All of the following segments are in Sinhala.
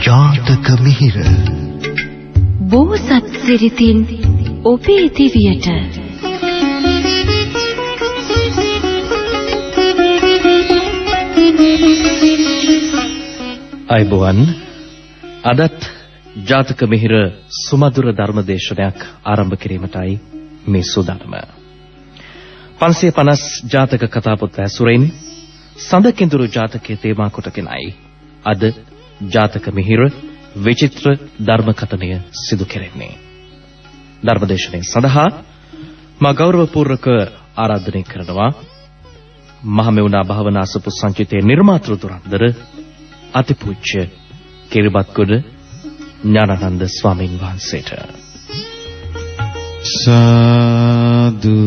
ජාතක මිහිර. බෝසත් සිරිතින් ඔබේ දිවියට. අයබෝවන් අදත් ජාතක මිහිර සුමధుර ධර්මදේශනයක් ආරම්භ කිරීමටයි මේ සූදානම 550 ජාතක කතාපොත් ඇසුරෙන් සඳකින්දුරු ජාතකයේ තේමා කොටගෙනයි. අද ජාතක මිහිර විචිත්‍ර ධර්ම කතනය සිදු කෙරෙන්නේ. ධර්මදේශනය සඳහා මා ගෞරවපූර්වක ආරාධනය කරනවා මහමෙවුනා භාවනා සපු සංචිතයේ නිර්මාතෘ තුරන්දර අතිපූජ්‍ය කිරිබත්ගොඩ ඥානানন্দ ස්වාමීන් වහන්සේට සාදු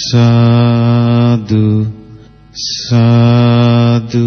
සාදු සාදු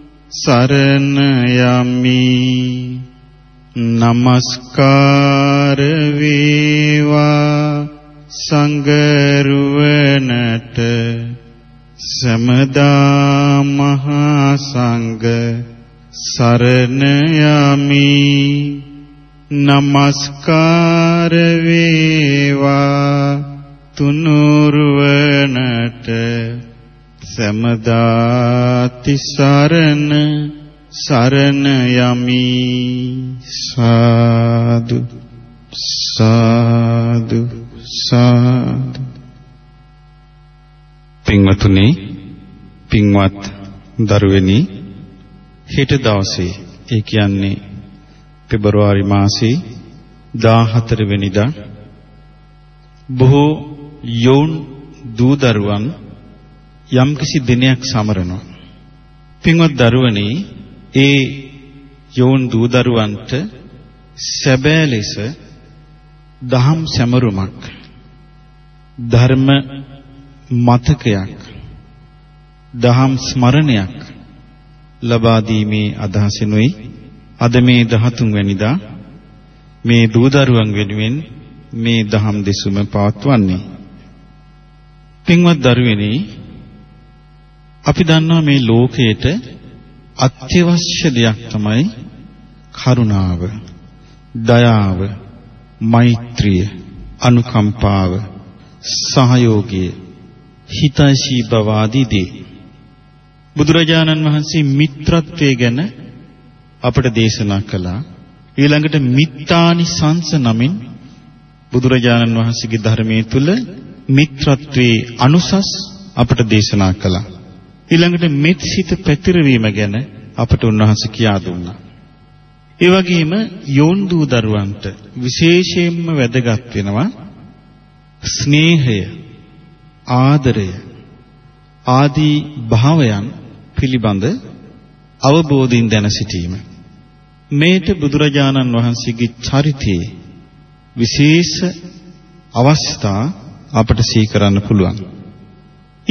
සරණ යමි. නමස්කාර වේවා සංගරුවනට සමදා මහා සංඝ සරණ යමි. නමස්කාර වේවා තුනුරුවනට සමදා තිසරණ සරණ යමි සාදු සාදු සාදු. පින්වතුනි පින්වත් දරුවෙනි හෙට දවසේ ඒ කියන්නේ පෙබරවාරි මාසේ 14 වෙනිදා බොහෝ යෝන් දූ දරුවන් යම්කිසි දිනයක් සමරනවා. පින්වත් දරුවනි ඒ යෝන් දූ දරුවන්ට සැබෑ ලෙස දහම් සැමරුමක් ධර්ම මතකයක් දහම් ස්මරණයක් ලබා දීමේ අදහසිනුයි අද මේ 13 වෙනිදා මේ දූ දරුවන් වෙනුවෙන් මේ දහම් දෙසුම පවත්වන්නේ. පින්වත් දරුවෙනි අපි දන්නවා මේ ලෝකයට අත්‍යවශ්‍ය දෙයක් තමයි කරුණාව දයාව මෛත්‍රිය අනුකම්පාව සහයෝගය හිතයිසී බව ආදී දේ. බුදුරජාණන් වහන්සේ මිත්‍රත්වයේ ගැන අපට දේශනා කළා. ඊළඟට මිත්තානි සංස නමින් බුදුරජාණන් වහන්සේගේ ධර්මයේ තුල මිත්‍රත්වයේ අනුසස් අපට දේශනා කළා. ඊළඟට මෙත්සිත පැතිරවීම ගැන අපට උන්වහන්සේ කියා දුන්නා. ඒ වගේම යෝන්දූ දරුවන්ට විශේෂයෙන්ම වැදගත් වෙනවා ස්නේහය ආදරය ආදී භාවයන් පිළිබඳ අවබෝධයෙන් දැන සිටීම. මේට බුදුරජාණන් වහන්සේගේ චරිතයේ විශේෂ අවස්ථා අපට සිහි කරන්න පුළුවන්.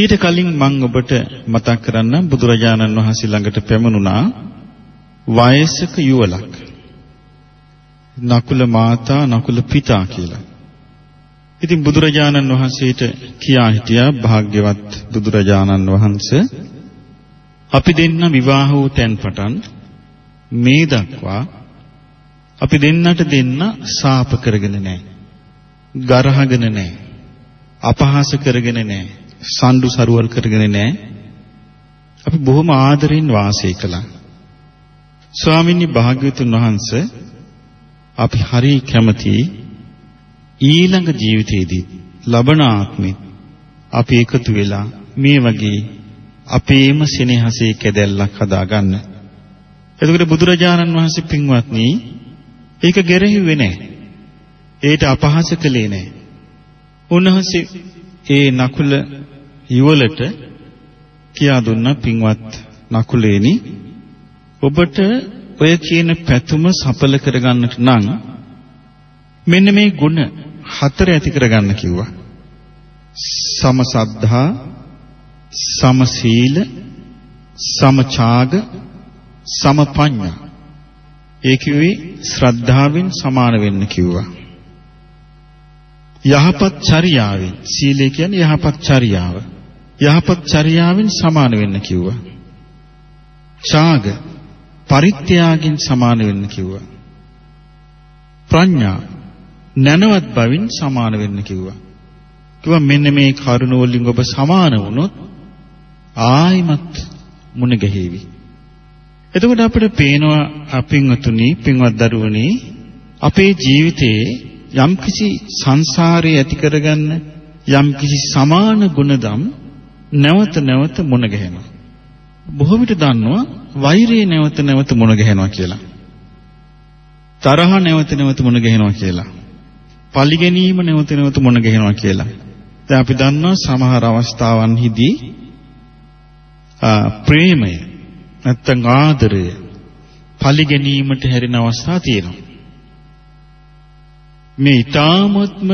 ඊට කලින් මම ඔබට මතක් කරන්න බුදුරජාණන් වහන්සේ ළඟට පැමුණුණා වයසක යුවලක් නකුල මාතා නකුල පිතා කියලා. ඉතින් බුදුරජාණන් වහන්සේට කියා හිටියා භාග්‍යවත් බුදුරජාණන් වහන්සේ අපි දෙන්න විවාහ වූ තැන් පටන් මේ දක්වා අපි දෙන්නට දෙන්න සාප කරගෙන නැහැ. ගරහගෙන නැහැ. අපහාස කරගෙන නැහැ. සම්ඩු සරුවල් කරගෙන නැහැ. අපි බොහොම ආදරෙන් වාසය කළා. ස්වාමීනි භාග්‍යවතුන් වහන්සේ අපි හරි කැමති ඊළඟ ජීවිතයේදී ලබන ආත්මෙත් අපි එකතු වෙලා මේ වගේ අපේම සෙනෙහසේ කැදැල්ලක් හදාගන්න. එතකොට බුදුරජාණන් වහන්සේ පින්වත්නි ඒක ගැරහෙුවේ නැහැ. ඒට අපහාස කළේ නැහැ. උන්වහන්සේ ඒ නකුල යුවලට කියා දුන්නා පින්වත් නකුලේනි ඔබට ඔය කියන පැතුම සඵල කරගන්නට නම් මෙන්න මේ ಗುಣ හතර ඇති කරගන්න කිව්වා. සම සද්ධා, සම සීල, සම ඡාග, සම පඤ්ඤා. ඒ කිව්වේ ශ්‍රද්ධාවෙන් සමාන වෙන්න කිව්වා. යහපත් චර්යාවෙන් සීලය කියන්නේ යහපත් චර්යාව. යහපත් චර්යාවෙන් සමාන වෙන්න කිව්වා. ඡාග පරිත්‍යාගයෙන් සමාන වෙන්න කිව්වා. ප්‍රඥා නැනවත් බවින් සමාන වෙන්න කිව්වා. කිව්වා මෙන්න මේ කරුණ වලින් ඔබ සමාන වුණොත් ආයිමත් මුණ ගැහිවි. එතකොට අපිට පේනවා අපින්වතුනි පින්වත් දරුවනි අපේ ජීවිතයේ යම්කිසි සංසාරේ ඇති කරගන්න යම්කිසි සමාන ගුණදම් නැවත නැවත මුණ ගැහෙනවා. බොහෝ විට දන්නවා වෛරය නැවත නැවත මුණ ගැහෙනවා කියලා. තරහ නැවත නැවත මුණ ගැහෙනවා කියලා. පරිගැනීම නැවත නැවත මුණ ගැහෙනවා කියලා. දැන් අපි දන්නවා සමහර අවස්ථාවන්හිදී ප්‍රේමය නැත්තම් ආදරය පරිගැනීමට හැරෙන අවස්ථා තියෙනවා. මේ ඊ타මත්ම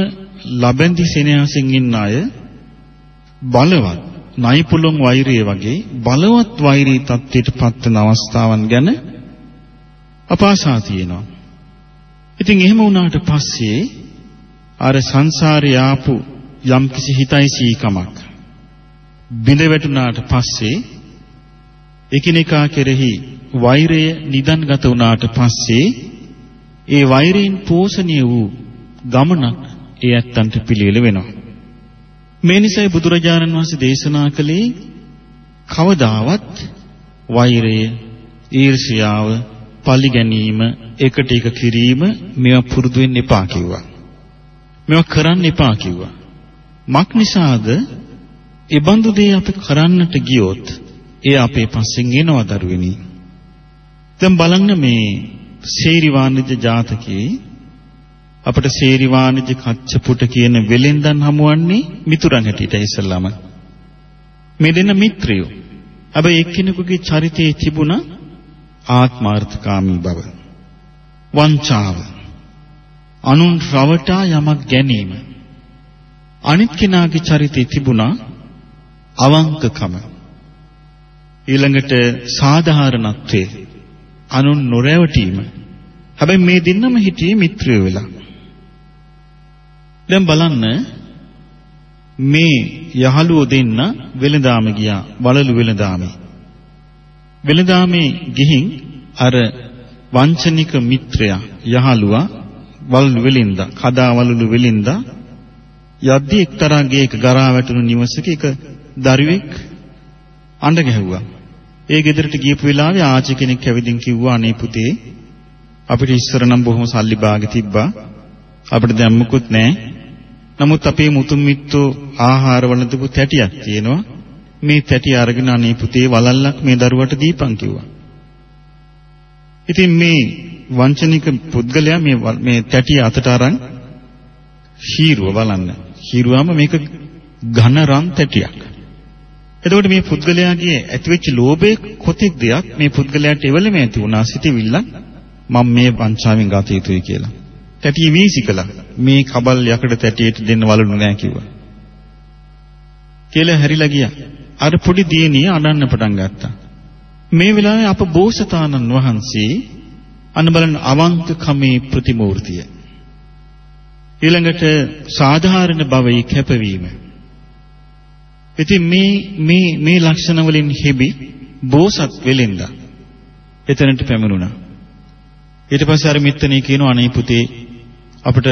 ලබැඳි සෙනෙහසින් ඉන්න අය බලවත් නයිපුලොන් වෛරය වගේ බලවත් වෛරී තත්ත්වයට පත්වන අවස්ථාවන් ගැන අපාසා තියෙනවා. ඉතින් එහෙම වුණාට පස්සේ අර සංසාරේ ආපු යම්කිසි හිතයිසීකමක් බිඳ වැටුණාට පස්සේ එකිනෙකා කෙරෙහි වෛරය නිදන්ගත වුණාට පස්සේ ඒ වෛරයෙන් පෝෂණය වූ ගමනක් ඒ ඇත්තන්ට පිළිවෙල වෙනවා. මේ නිසයි බුදුරජාණන් වහන්සේ දේශනා කළේ කවදාවත් වෛරය, ඊර්ෂ්‍යාව, පරිගැනීම, එකට එක කිරීම මේවා පුරුදු වෙන්න එපා කිව්වා. මේවා කරන්න එපා කිව්වා. මක් නිසාද? ඒ බඳු දේ අපි කරන්නට ගියොත් ඒ අපේ පස්සෙන් එනවා දරුවෙනි. දැන් බලන්න මේ සේරි වාණිජ ජාතකයේ අපට සේරි වාණිජ කච්චපුට කියන වෙලෙන්දන් හමුවන්නේ මිතුරන් හැටියට ඉස්සල්ලාම. මේ දෙන්න මිත්‍රයෝ. හැබැයි එක්කෙනෙකුගේ චරිතයේ තිබුණ ආත්මාර්ථකාමී බව. වංචාව. අනුන් රවටා යමක් ගැනීම. අනිත් කෙනාගේ චරිතයේ තිබුණා අවංකකම. ඊළඟට සාධාරණත්වය. අනුන් නොරැවටීම. හැබැයි මේ දෙන්නම හිටියේ මිත්‍රයෝ වෙලා. දැන් බලන්න මේ යහළුවෝ දෙන්න වෙළඳාම ගියා වලලු වෙළඳාමේ. වෙළඳාමේ ගිහින් අර වංචනික මිත්‍රයා යහළුවා වලලු වෙලින්දා කදා වලලු වෙලින්දා යද්දී එක්තරා ගේක ගරා වැටුණු නිවසක එක දරුවෙක් අඬ ගැහුවා. ඒ ගෙදරට ගියපු වෙලාවේ ආච්චි කෙනෙක් ඇවිදින් කිව්වා අනේ පුතේ අපිට ඉස්සර නම් බොහොම සල්ලි බාගෙ තිබ්බා. අපිට දැන් මුකුත් නැහැ. නමුත් අපේ මුතුන් මිත්තෝ ආහාර වළඳපු තැටියක් තියෙනවා. මේ තැටිය අරගෙන අනේ පුතේ වලල්ලක් මේ දරුවට දීපන් කිව්වා. ඉතින් මේ වංචනික පුද්ගලයා මේ මේ තැටිය අතට අරන් හීරුව බලන්න. හීරුවාම මේක ඝන රන් තැටියක්. එතකොට මේ පුද්ගලයාගේ ඇතිවෙච්ච ලෝභයේ කොතෙක් දෙයක් මේ පුද්ගලයාට එවලෙම ඇති වුණා සිටිවිල්ල මම මේ වංචාවෙන් ගත යුතුයි කියලා. තැටිය වීසිකලා මේ කබල් යකඩ තැටියට දෙන්න වලුණු නෑ කිව්වා. කියලා හැරිලා ගියා. අර පොඩි දියණිය අඬන්න පටන් ගත්තා. මේ වෙලාවේ අප බෝසතාණන් වහන්සේ අන්න බලන අවංකකමේ ප්‍රතිමූර්තිය. ඊළඟට සාධාරණ භවයේ කැපවීම. ඉතින් මේ මේ මේ ලක්ෂණ වලින් හිබි බෝසත් වෙලෙන්දා එතනට පැමිණුණා. ඊට පස්සේ අර මිත්තණී කියනවා අනේ පුතේ අපිට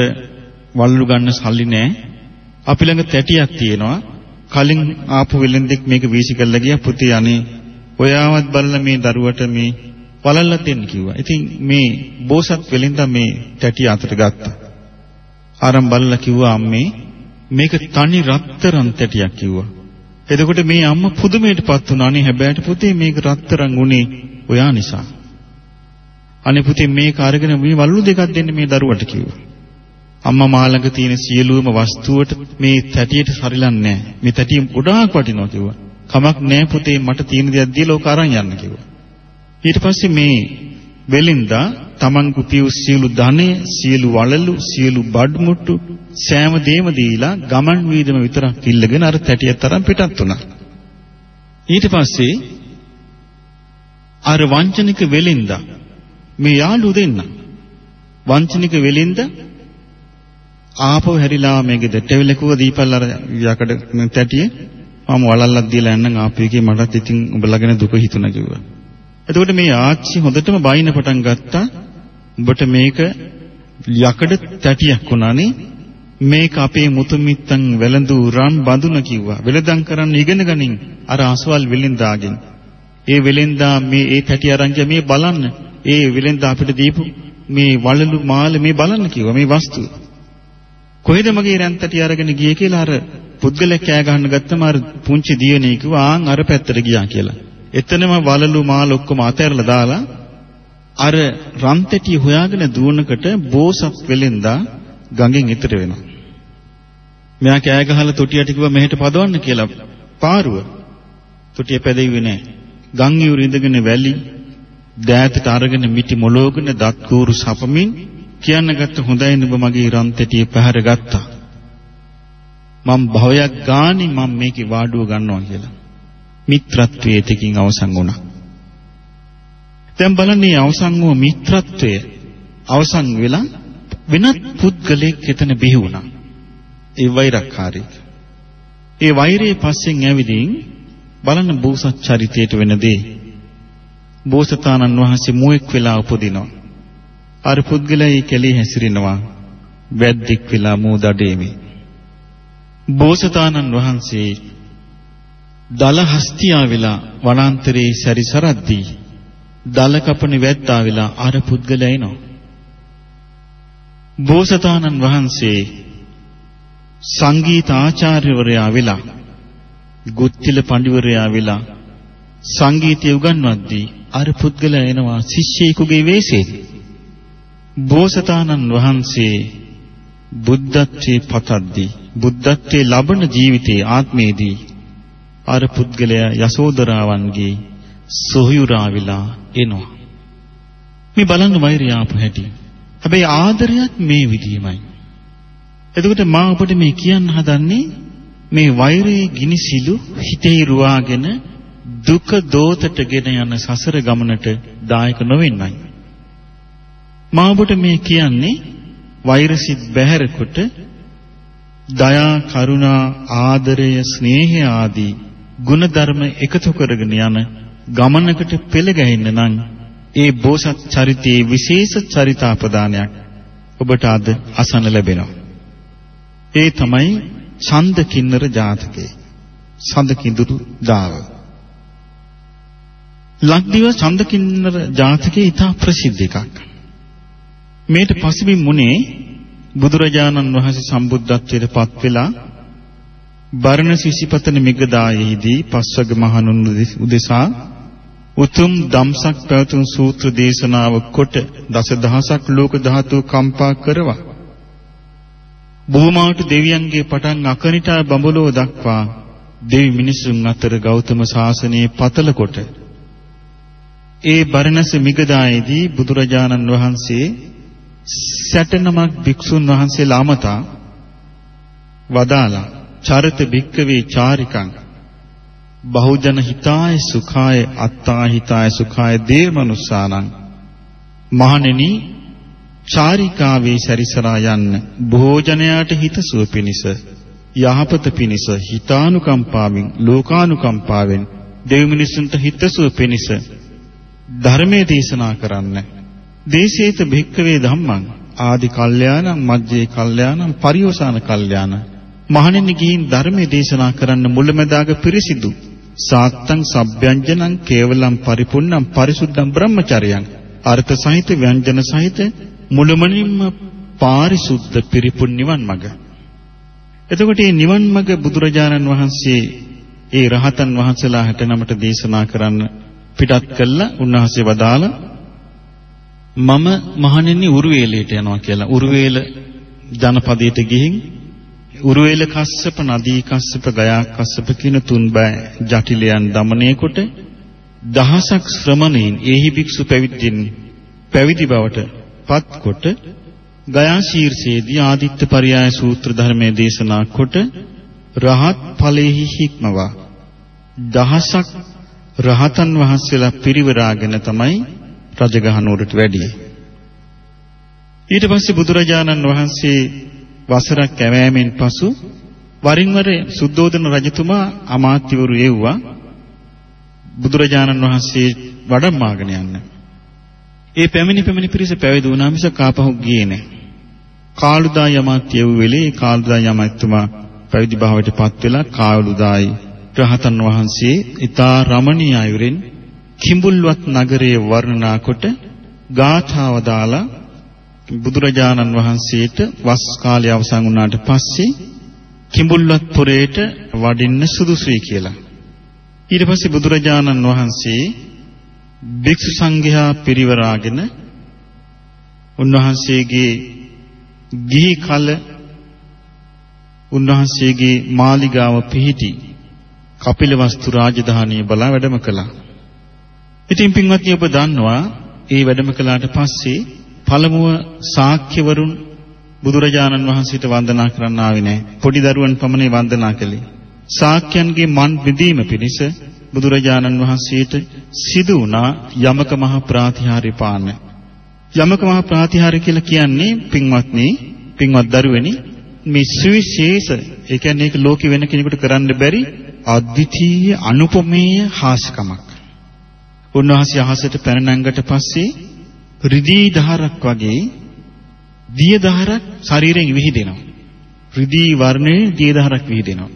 වල්ලු ගන්න සල්ලි නැහැ. අපි ළඟ තැටියක් තියෙනවා. කලින් ආපු වෙලෙන්දෙක් මේක වීසි කරලා ගියා පුතේ අනේ ඔයාවත් බලලා මේ දරුවට මේ වලල්ලා දෙන්න කිව්වා. ඉතින් මේ බෝසත් වෙලෙන්දා මේ තැටිය අතට ගත්තා. ආරම් බලලා කිව්වා අම්මේ මේක තනි රත්තරන් තැටියක් කිව්වා. එතකොට මේ අම්මා පුදුමයටපත් වුණා නේ හැබැයි පුතේ මේක රත්තරන් උනේ ඔයා නිසා. අනේ පුතේ මේක අරගෙන මේ වල්ලු දෙකක් දෙන්න මේ දරුවට කිව්වා. අම්මා මා ළඟ තියෙන සියලුම වස්තුවට මේ තැටියට සරිලන්නේ නැහැ. මේ තැටිය ගොඩාක් වටිනවා කිව්වා. කමක් නැහැ පුතේ මට තියෙන දේක් දීලා ඕක අරන් යන්න කිව්වා. ඊට පස්සේ මේ වෙලින්දා තමන් කුපියු සියලු ධනය, සියලු වළලු, සියලු බඩමුට්ටු සෑම දේම දීලා ගමන් වීදම විතරක් ඉල්ලගෙන අර තැටිය තරම් පිටත් වුණා. ඊට පස්සේ අර වංචනික වෙලින්දා මේ යාළු දෙන්න වංචනික වෙලින්දා ආපහු හැරිලා මේ ගෙදරට එවිලකුව දීපල් අර යකඩ තැටියේ මම වලල්ලක් දීලා යන්නම් ආපු එකේ මටත් ඉතින් උඹලාගෙන දුක හිතුණා කිව්වා. එතකොට මේ ආච්චි හොඳටම බයින පටන් ගත්තා. උඹට මේක යකඩ තැටියක් වුණානේ. මේක අපේ මුතු මිත්තන් වැළඳු රන් බඳුන කිව්වා. වෙලදම් කරන්න ඉගෙන ගනින් අර අසවල් වෙලෙන්දාගෙන්. ඒ වෙලෙන්දා මේ ඒ තැටි අරන් මේ බලන්න. ඒ වෙලෙන්දා අපිට දීපු මේ වලලු මාල මේ බලන්න කිව්වා මේ වස්තුව. කොහෙද මගේ රැන්තටි අරගෙන ගියේ කියලා අර පුද්ගලයා කෑ ගහන්න ගත්තම අර පුංචි දියණිය කිව්වා ආන් අර පැත්තට ගියා කියලා. එතනම වලලු මාල ඔක්කොම අතහැරලා දාලා අර රන්තටි හොයාගෙන දුවනකට බෝසත් වෙලෙන්දා ගඟෙන් ඉතර වෙනවා. මෙයා කෑ ගහලා තොටියට කිව්වා මෙහෙට පදවන්න කියලා. පාරුව. තොටිය පැදෙන්නේ නැහැ. ගම් ඉවුර ඉඳගෙන වැලි දෑතට අරගෙන මිටි මොලෝගෙන දත් කූරු සපමින් කියන්න ගත්ත හොඳයි නුඹ මගේ රන්තටිය පැහැර ගත්තා. මම භවයක් ගානේ මම මේකේ වාඩුව ගන්නවා කියලා. මිත්‍රත්වයේ තකින් අවසන් වුණා. දැන් බලන්න මේ අවසන් වූ මිත්‍රත්වය අවසන් වෙලා වෙනත් පුද්ගලයෙක් එතන බිහි වුණා. ඒ වෛරක්කාරී. ඒ වෛරයේ පස්සෙන් ඇවිදින් බලන්න බෝසත් චරිතයට වෙන දේ. බෝසතාණන් වහන්සේ මුවෙක් වෙලා උපදිනවා. අර පුද්ගලයා කෙලී හැසිරෙනවා. වැද්දෙක් වෙලා මූ දඩේමි. බෝසතාණන් වහන්සේ දල හස්තියා වෙලා වනාන්තරයේ සැරිසරද්දී දල කපන වැද්දා වෙලා අර පුද්ගලයා එනවා. බෝසතාණන් වහන්සේ සංගීත ආචාර්යවරයා වෙලා ගුත්තිල පඬිවරයා වෙලා සංගීතය උගන්වද්දී අර පුද්ගලයා එනවා ශිෂ්‍යයෙකුගේ වෙස්යෙන්. බෝසතාණන් වහන්සේ බුද්ධත්වයේ පතද්දී බුද්ධත්වයේ ලබන ජීවිතයේ ආත්මයේදී අර පුද්ගලයා යසෝදරාවන්ගේ සොහයුරා වෙලා එනවා. මේ බලන්න වෛරය ආපු හැටි. හැබැයි ආදරයත් මේ විදියමයි. එතකොට මා ඔබට මේ කියන්න හදන්නේ මේ වෛරයේ ගිනිසිලු හිතේ රුවාගෙන දුක දෝතටගෙන යන සසර ගමනට දායක නොවෙන්නයි. මා ඔබට මේ කියන්නේ වෛරසිත බැහැරකොට දයා කරුණා ආදරය ස්නේහය ආදී ගුණධර්ම එකතු කරගෙන යන ගමනකට පෙළ ගැහෙන්න නම් ඒ බෝසත් චරිතයේ විශේෂ චරිතාපදානයක් ඔබට අද අසන්න ලැබෙනවා. ඒ තමයි ඡන්ද කින්නර ජාතකය. ඡන්ද කිඳුරු දාව. ලක්දිව ඡන්ද කින්නර ජාතකයේ ඉතා ප්‍රසිද්ධ එකක්. මේට පසුබිම් මුනේ බුදුරජාණන් වහන්සේ සම්බුද්ධත්වයට පත් වෙලා බරණ සිසිපතන මිගදායෙහිදී පස්වග මහණුන් උදෙසා උතුම් ධම්සක් පැවතුම් සූත්‍ර දේශනාව කොට දසදහසක් ලෝක ධාතු කම්පා කරවා බොහෝමාට දෙවියන්ගේ පටන් අකනිටා බඹලෝ දක්වා දෙවි මිනිසුන් අතර ගෞතම සාසනයේ පතල කොට ඒ බරණැස මිගදායේදී බුදුරජාණන් වහන්සේ සැටනමක් භික්ෂුන් වහන්සේලා අමතා වදාලා චරිත භික්කවේ චාරිකං බහුජන හිතාය සුඛාය අත්තා හිතාය සුඛාය දේවමනුස්සානං මහණෙනි චාරිකාවේ සැරිසරා යන්න භෝජනයාට හිතසුව පිණිස යහපත පිණිස හිතානුකම්පාවෙන් ලෝකානුකම්පාවෙන් දෙව් මිනිසුන්ට හිතසුව පිණිස ධර්මයේ දේශනා කරන්න දේශේත භික්කවේ ධම්මං ආදි කල්යාණං මජ්ජේ කල්යාණං පරිෝසాన කල්යාණ. මහණෙනි ගිහින් ධර්මයේ දේශනා කරන්න මුලැමැදාග පිරිසිදු. සාත්තං සබ්යංජනං කේවලං පරිපුන්නං පරිසුද්ධං බ්‍රහ්මචර්යං. අර්ථ සහිත ව්‍යංජන සහිත මුළුමනින්ම පාරිසුද්ධ පිරිපුන් නිවන් මඟ. එතකොට මේ නිවන් මඟ බුදුරජාණන් වහන්සේ ඒ රහතන් වහන්සේලා 69ට දේශනා කරන්න පිටත් කළා උන්වහන්සේ වදාලා මම මහණෙනි උරුවේලයට යනවා කියලා. උරුවේල ජනපදයට ගිහින් උරුවේල කස්සප නදී කස්සප ගයා කස්සප කියන තුන් බෑ ජටිලයන් দমনය කොට දහසක් ශ්‍රමණයින් ඒහි භික්ෂු පැවිද්දින් පැවිදි බවට පත්කොට ගයා ශීර්ෂයේදී ආදිත්‍ය පරයාය සූත්‍ර ධර්මයේ දේශනා කොට රහත් ඵලෙහි හික්මවා දහසක් රහතන් වහන්සේලා පිරිවරාගෙන තමයි රජගහ නුවරට වැඩියේ. ඊට පස්සේ බුදුරජාණන් වහන්සේ වසරක් කැවෑමෙන් පසු වරින් වර සුද්ධෝදන රජතුමා අමාත්‍යවරු එව්වා බුදුරජාණන් වහන්සේ වඩම්මාගෙන යන්න. ඒ පැමිණි පැමිණි පිරිස පැවිදි වුණා මිස කාපහු ගියේ නැහැ. කාළුදායි අමාත්‍ය වූ වෙලේ කාළුදායි අමාත්‍යතුමා පැවිදි භාවයට පත් වෙලා කාළුදායි රහතන් වහන්සේ ඊතා රමණීය අයුරින් කිඹුල්වත් නගරයේ වර්ණනා කොට ගාථාව දාලා බුදුරජාණන් වහන්සේට වස් කාලය අවසන් වුණාට පස්සේ කිඹුල්වත් පුරේට වඩින්න සුදුසුයි කියලා. ඊට පස්සේ බුදුරජාණන් වහන්සේ භික්ෂු සංඝයා පිරිවරාගෙන උන්වහන්සේගේ ගිහි කල උන්වහන්සේගේ මාලිගාව පිහිටි කපිලවස්තු රාජධානිය බලා වැඩම කළා. ඉතින් පින්වත්නි ඔබ දන්නවා ඒ වැඩම කළාට පස්සේ පළමුව ශාක්‍යවරුන් බුදුරජාණන් වහන්සේට වන්දනා කරන්න ආවේ නැහැ. පොඩි දරුවන් පමණයි වන්දනා කළේ. ශාක්‍යයන්ගේ මන් බෙදීම පිණිස බුදුරජාණන් වහන්සේට සිදු වුණා යමක මහ ප්‍රාතිහාර්ය පාන්න. යමක මහ ප්‍රාතිහාර්ය කියලා කියන්නේ පින්වත්නි, පින්වත් දරුවනි මේ සුවිශේෂ ඒ කියන්නේ ඒක ලෝකෙ වෙන කෙනෙකුට කරන්න බැරි අද්විතීය අනුපමේය හාස්කමක්. උන්වහන්සේ අහසට පැන නැංගට පස්සේ රිදී දහරක් වගේ දිය දහරක් ශරීරයෙන් විහිදෙනවා. රිදී වර්ණයේ දිය දහරක් විහිදෙනවා.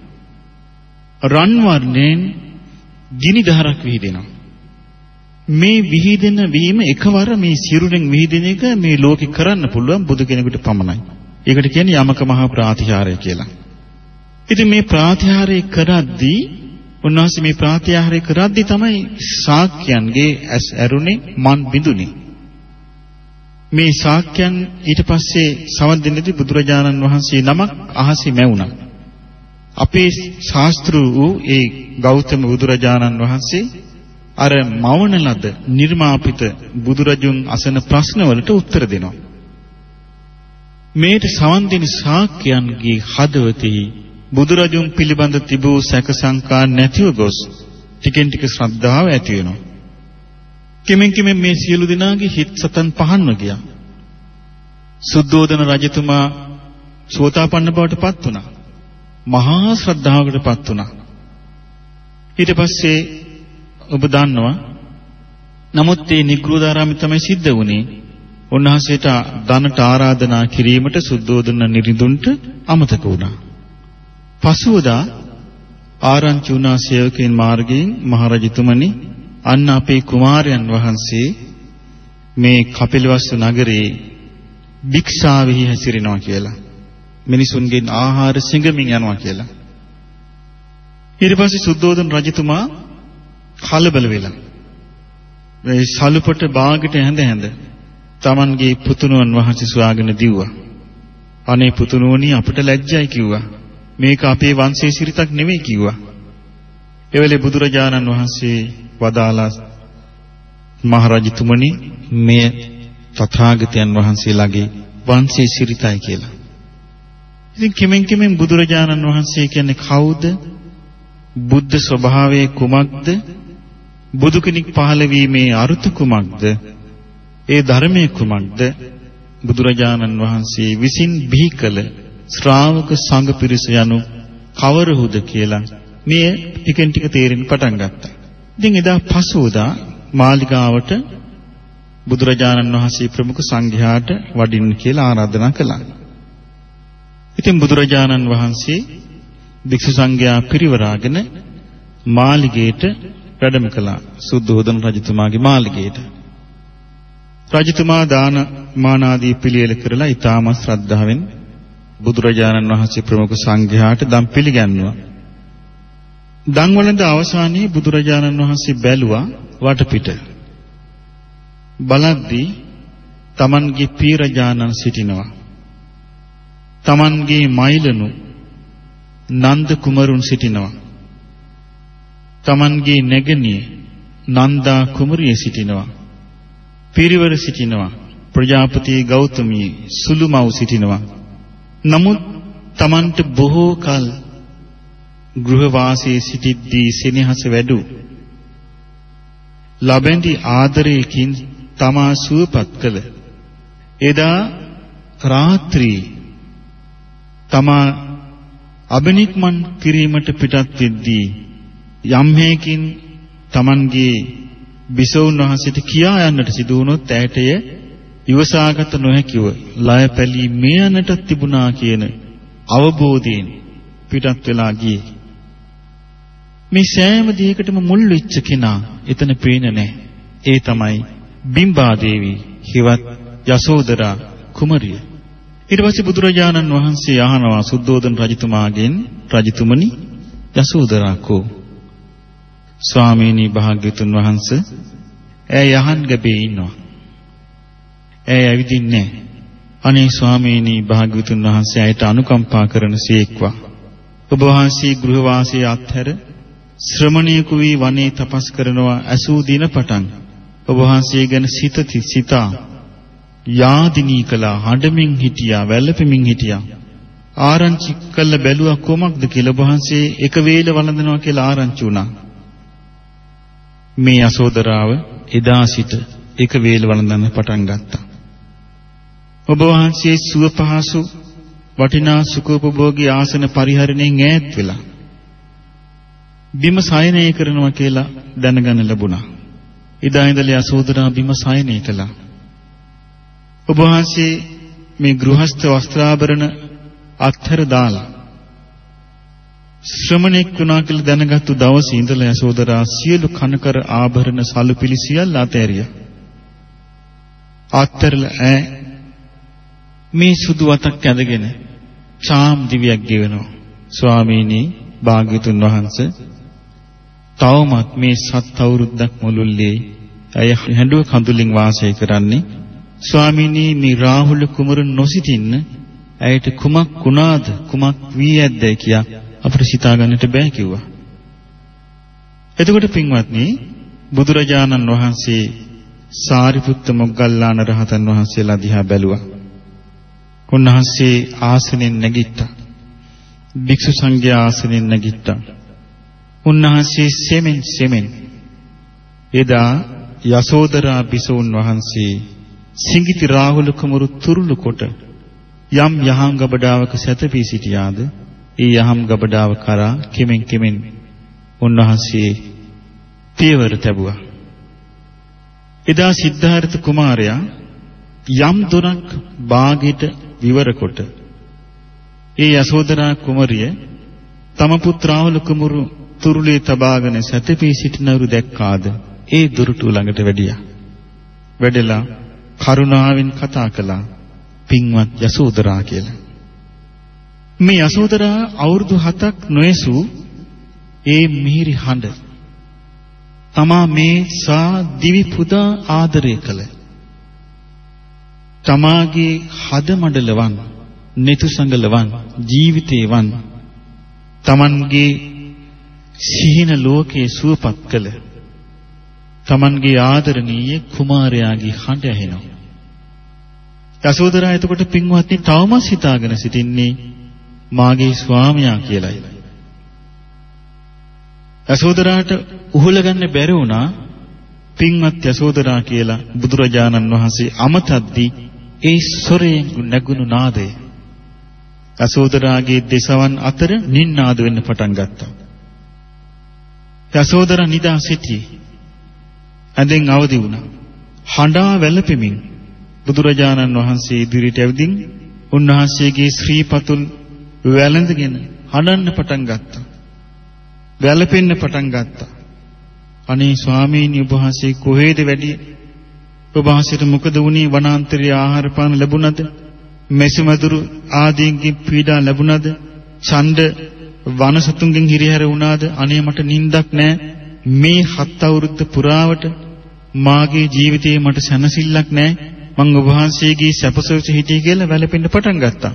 රන් වර්ණයෙන් ගිනි දහරක් විහිදෙනවා. මේ විහිදෙන වීම එකවර මේ සිරුරෙන් විහිදෙන එක මේ ලෝකේ කරන්න පුළුවන් බුදු කෙනෙකුට පමණයි. ඒකට කියන්නේ යමක මහා ප්‍රාතිහාරය කියලා. ඉතින් මේ ප්‍රාතිහාරය කරද්දී උන්වහන්සේ මේ ප්‍රාතිහාරය කරද්දී තමයි ශාක්‍යයන්ගේ ඇස් ඇරුණේ මන් බිඳුනේ. මේ ශාක්‍යයන් ඊට පස්සේ සමන් දෙන්නේදී බුදුරජාණන් වහන්සේ නමක් අහසේ මැවුණා. අපේ ශාස්ත්‍රු වූ ඒ ගෞතම බුදුරජාණන් වහන්සේ අර මවන ලද නිර්මාපිත බුදුරජුන් අසන ප්‍රශ්නවලට උත්තර දෙනවා. මේට සමන් දෙන ශාක්‍යයන්ගේ හදවතෙහි බුදුරජුන් පිළිබඳ තිබූ සැක සංකා නැතිව ගොස් ටිකෙන් ටික ශ්‍රද්ධාව ඇති වෙනවා. කෙමෙන් කෙමෙන් මේ සියලු දෙනාගේ හිත් සතන් පහන්ව ගියා. සුද්ධෝදන රජතුමා සෝතාපන්න බවට පත් වුණා. මහා ශ්‍රද්ධාවකට පත් වුණා. ඊට පස්සේ ඔබ දන්නවා නමුත් මේ නිග්‍රෝධාරාමේ තමයි සිද්ධ වුණේ. උන්වහන්සේට ධනට ආරාධනා කිරීමට සුද්ධෝදන නිරිඳුන්ට අමතක වුණා. පසුවදා ආරංචි වුණා සේවකයන් මාර්ගයෙන් මහරජතුමනි අන්න අපේ කුමාරයන් වහන්සේ මේ කපිලවස්තු නගරේ භික්ෂාවෙහි හැසිරෙනවා කියලා. මිනිසුන්ගෙන් ආහාර සිඟමින් යනවා කියලා. ඊට පස්සේ සුද්ධෝදන රජතුමා කලබල වෙලා මේ සලුපට බාගට හැඳ හැඳ Tamanගේ පුතුණුවන් වහන්සේ සොයාගෙන දිව්වා. අනේ පුතුණුවනි අපිට ලැජ්ජයි කිව්වා. මේක අපේ වංශයේ සිරිතක් නෙවෙයි කිව්වා. එවෙලේ බුදුරජාණන් වහන්සේ වදාලා මහරජතුමනි මෙය තථාගතයන් වහන්සේලාගේ වංශයේ සිරිතයි කියලා. ඉතින් කෙමෙන් කෙමෙන් බුදුරජාණන් වහන්සේ කියන්නේ කවුද? බුද්ධ ස්වභාවය කුමක්ද? බුදු කෙනෙක් පහළ වීමේ අරුත කුමක්ද? ඒ ධර්මයේ කුමක්ද? බුදුරජාණන් වහන්සේ විසින් බිහි කළ ශ්‍රාවක සංඝ පිරිස යනු කවරහුද කියලා මේ ටිකෙන් ටික තේරෙන්න පටන් ගත්තා. ඉතින් එදා පසුවදා මාලිගාවට බුදුරජාණන් වහන්සේ ප්‍රමුඛ සංඝයාට වඩින්න කියලා ආරාධනා කළා. ඉතින් බුදුරජාණන් වහන්සේ භික්ෂු සංඝයා පිරිවරාගෙන මාලිගයට වැඩම කළා. සුද්ධෝදන රජතුමාගේ මාලිගයට. රජතුමා දාන මානාදී පිළියෙල කරලා ඊටාම ශ්‍රද්ධාවෙන් බුදුරජාණන් වහන්සේ ප්‍රමුඛ සංඝයාට දම් පිළිගන්නවා. දන් වළඳ අවසානයේ බුදුරජාණන් වහන්සේ බැලුවා වටපිට. බලද්දී Tamanගේ පීරජානන් සිටිනවා. Tamanගේ මයිලනු නන්ද කුමරුන් සිටිනවා. Tamanගේ නැගණිය නන්දා කුමරිය සිටිනවා. පිරිවර සිටිනවා. ප්‍රජාපති ගෞතමී සුළුමව් සිටිනවා. නමුත් Tamanට බොහෝ කල ගෘහ වාසයේ සිටිද්දී සෙනෙහස වැඩු. ලබෙන්දි ආදරයකින් තමා සුවපත් කළ. එදා රාත්‍රී තමා අබිනික්මන් කිරීමට පිටත් වෙද්දී යම් හේකින් Tamanගේ බිසවුන් වහන්සේට කියා යන්නට සිදු වුණොත් ඇයටය ඉවසාගත නොහැකිව ලය පැලී මෙයනට තිබුණා කියන අවබෝධයෙන් පිටත් වෙලා ගියේ. මේ සෑම දෙයකටම මුල් වෙච්ච කෙනා එතන පේන්නේ නැහැ. ඒ තමයි බිම්බා දේවී හිවත් යසෝදරා කුමරිය. ඊට පස්සේ බුදුරජාණන් වහන්සේ අහනවා සුද්ධෝදන රජතුමාගෙන් රජතුමනි යසෝදරා කෝ ස්වාමීනි භාග්‍යතුන් වහන්සේ ඇය යහන් ගැබේ ඉන්නවා. ඇය ඇවිදින්නේ අනේ ස්වාමීනි භාග්‍යතුන් වහන්සේ ඇයට අනුකම්පා කරන සීක්වා. ඔබ වහන්සේ ගෘහ වාසයේ අත්හැර ශ්‍රමණයෙකු වී වනේ තපස් කරනවා ඇසූ දින පටන් ඔබ වහන්සේ ගැන සිතති සිතා යාදිනී කළා හඬමින් හිටියා වැළපෙමින් හිටියා ආරංචි කළ බැලුවා කොමක්ද කියලා ඔබ වහන්සේ එක වේල වළඳනවා කියලා ආරංචි වුණා මේ යසෝදරාව එදා සිට එක වේල වළඳන්න පටන් ගත්තා. ඔබ වහන්සේ සුව පහසු වටිනා සුඛෝපභෝගී ආසන පරිහරණයෙන් ඈත් වෙලා බිම සයනය කරනවා කියලා දැනගන්න ලැබුණා. එදා ඉඳලා යසෝදරා බිම සයනය කළා. ඔබ වහන්සේ මේ ගෘහස්ත වස්ත්‍රාභරණ අත්හැර දාලා ශ්‍රමණෙක් වුණා කියලා දැනගත්තු දවසේ ඉඳලා යසෝදරා සියලු කනකර ආභරණ සලුපිලි සියල්ල අතෑරියා. අත්තරලා ඈ මේ සුදු වතක් ඇඳගෙන ශාම් දිවියක් ගෙවනවා. ස්වාමීනි භාග්‍යතුන් වහන්සේ තවමත් මේ සත් අවුරුද්දක් මුළුල්ලේ අය හැඬුව කඳුලින් වාසය කරන්නේ ස්වාමීනි මේ රාහුල කුමරුන් නොසිටින්න ඇයට කුමක් වුණාද කුමක් වී ඇද්දයි කියා අපිට සිතා ගන්නට බෑ කිව්වා. එතකොට පින්වත්නි බුදුරජාණන් වහන්සේ සාරිපුත්ත මොග්ගල්ලාන රහතන් වහන්සේලා දිහා බැලුවා. උන්වහන්සේ ආසනෙන් නැගිට්ටා. භික්ෂු සංඝයා ආසනෙන් නැගිට්ටා. උන්වහන්සේ සෙමෙන් සෙමෙන් එදා යසෝදරා බිසෝන් වහන්සේ සිඟිති රාහුල කුමරු තුරුළු කොට යම් යහන් ගබඩාවක සැතපී සිටියාද ඒ යහම් ගබඩාව කරා කෙමෙන් කෙමෙන් උන්වහන්සේ පියවර තැබුවා. එදා සිද්ධාර්ථ කුමාරයා යම් දොරක් ਬਾගෙට විවර කොට ඒ යසෝදරා කුමරිය තම පුත්‍රාවල කුමරු තුරුලේ තබාගෙන සැතපී සිටිනවරු දැක්කාද ඒ දොරටු ළඟට වැඩියා. වැඩලා කරුණාවෙන් කතා කළා පින්වත් යසෝදරා කියලා. මේ යසෝදරා අවුරුදු 7ක් නොයසු ඒ මිහිරි හඬ තමා මේ සා දිවි පුදා ආදරය කළ තමාගේ හදමඩලවන් නිතුසඟලවන් ජීවිතේවන් තමන්ගේ සිහින ලෝකයේ සුවපත් කළ තමන්ගේ ආදරණීය කුමාරයාගේ හඬ ඇහෙනවා. යසෝදරා එතකොට පින්වත්නි තවමත් හිතාගෙන සිටින්නේ මාගේ ස්වාමියා කියලායි. යසෝදරාට උහුල ගන්න බැරි වුණා පින්වත් යසෝදරා කියලා බුදුරජාණන් වහන්සේ අමතද්දී ඒ ස්වරයෙන් නැගුණු නාදය යසෝදරාගේ දෙසවන් අතර නින්නාද වෙන්න පටන් ගත්තා. යසෝදරා නිදා සිටියේ. ඇඳෙන් අවදි වුණා. හඬා වැළපෙමින් බුදුරජාණන් වහන්සේ ඉදිරියට ඇවිදින් උන්වහන්සේගේ ශ්‍රී පතුල් වැළඳගෙන හඬන්න පටන් ගත්තා. වැළපෙන්න පටන් ගත්තා. අනේ ස්වාමීනි ඔබ වහන්සේ කොහෙද වැඩි? ඔබ වහන්සේට මොකද වුනේ වනාන්තරයේ ආහාර පාන ලැබුණද? මෙසමදුරු ආදීන්ගෙන් පීඩා ලැබුණද? ඡණ්ඩ වනසතුන්ගෙන් හිරිහැර වුණාද? අනේ මට නිින්දක් නැහැ. මේ හත් අවුරුද්ද පුරාවට මාගේ ජීවිතේ මට සැනසෙල්ලක් නැහැ. මං ඔබ වහන්සේගේ සැපසොරස හිටියේ කියලා වැළපෙන්න පටන් ගත්තා.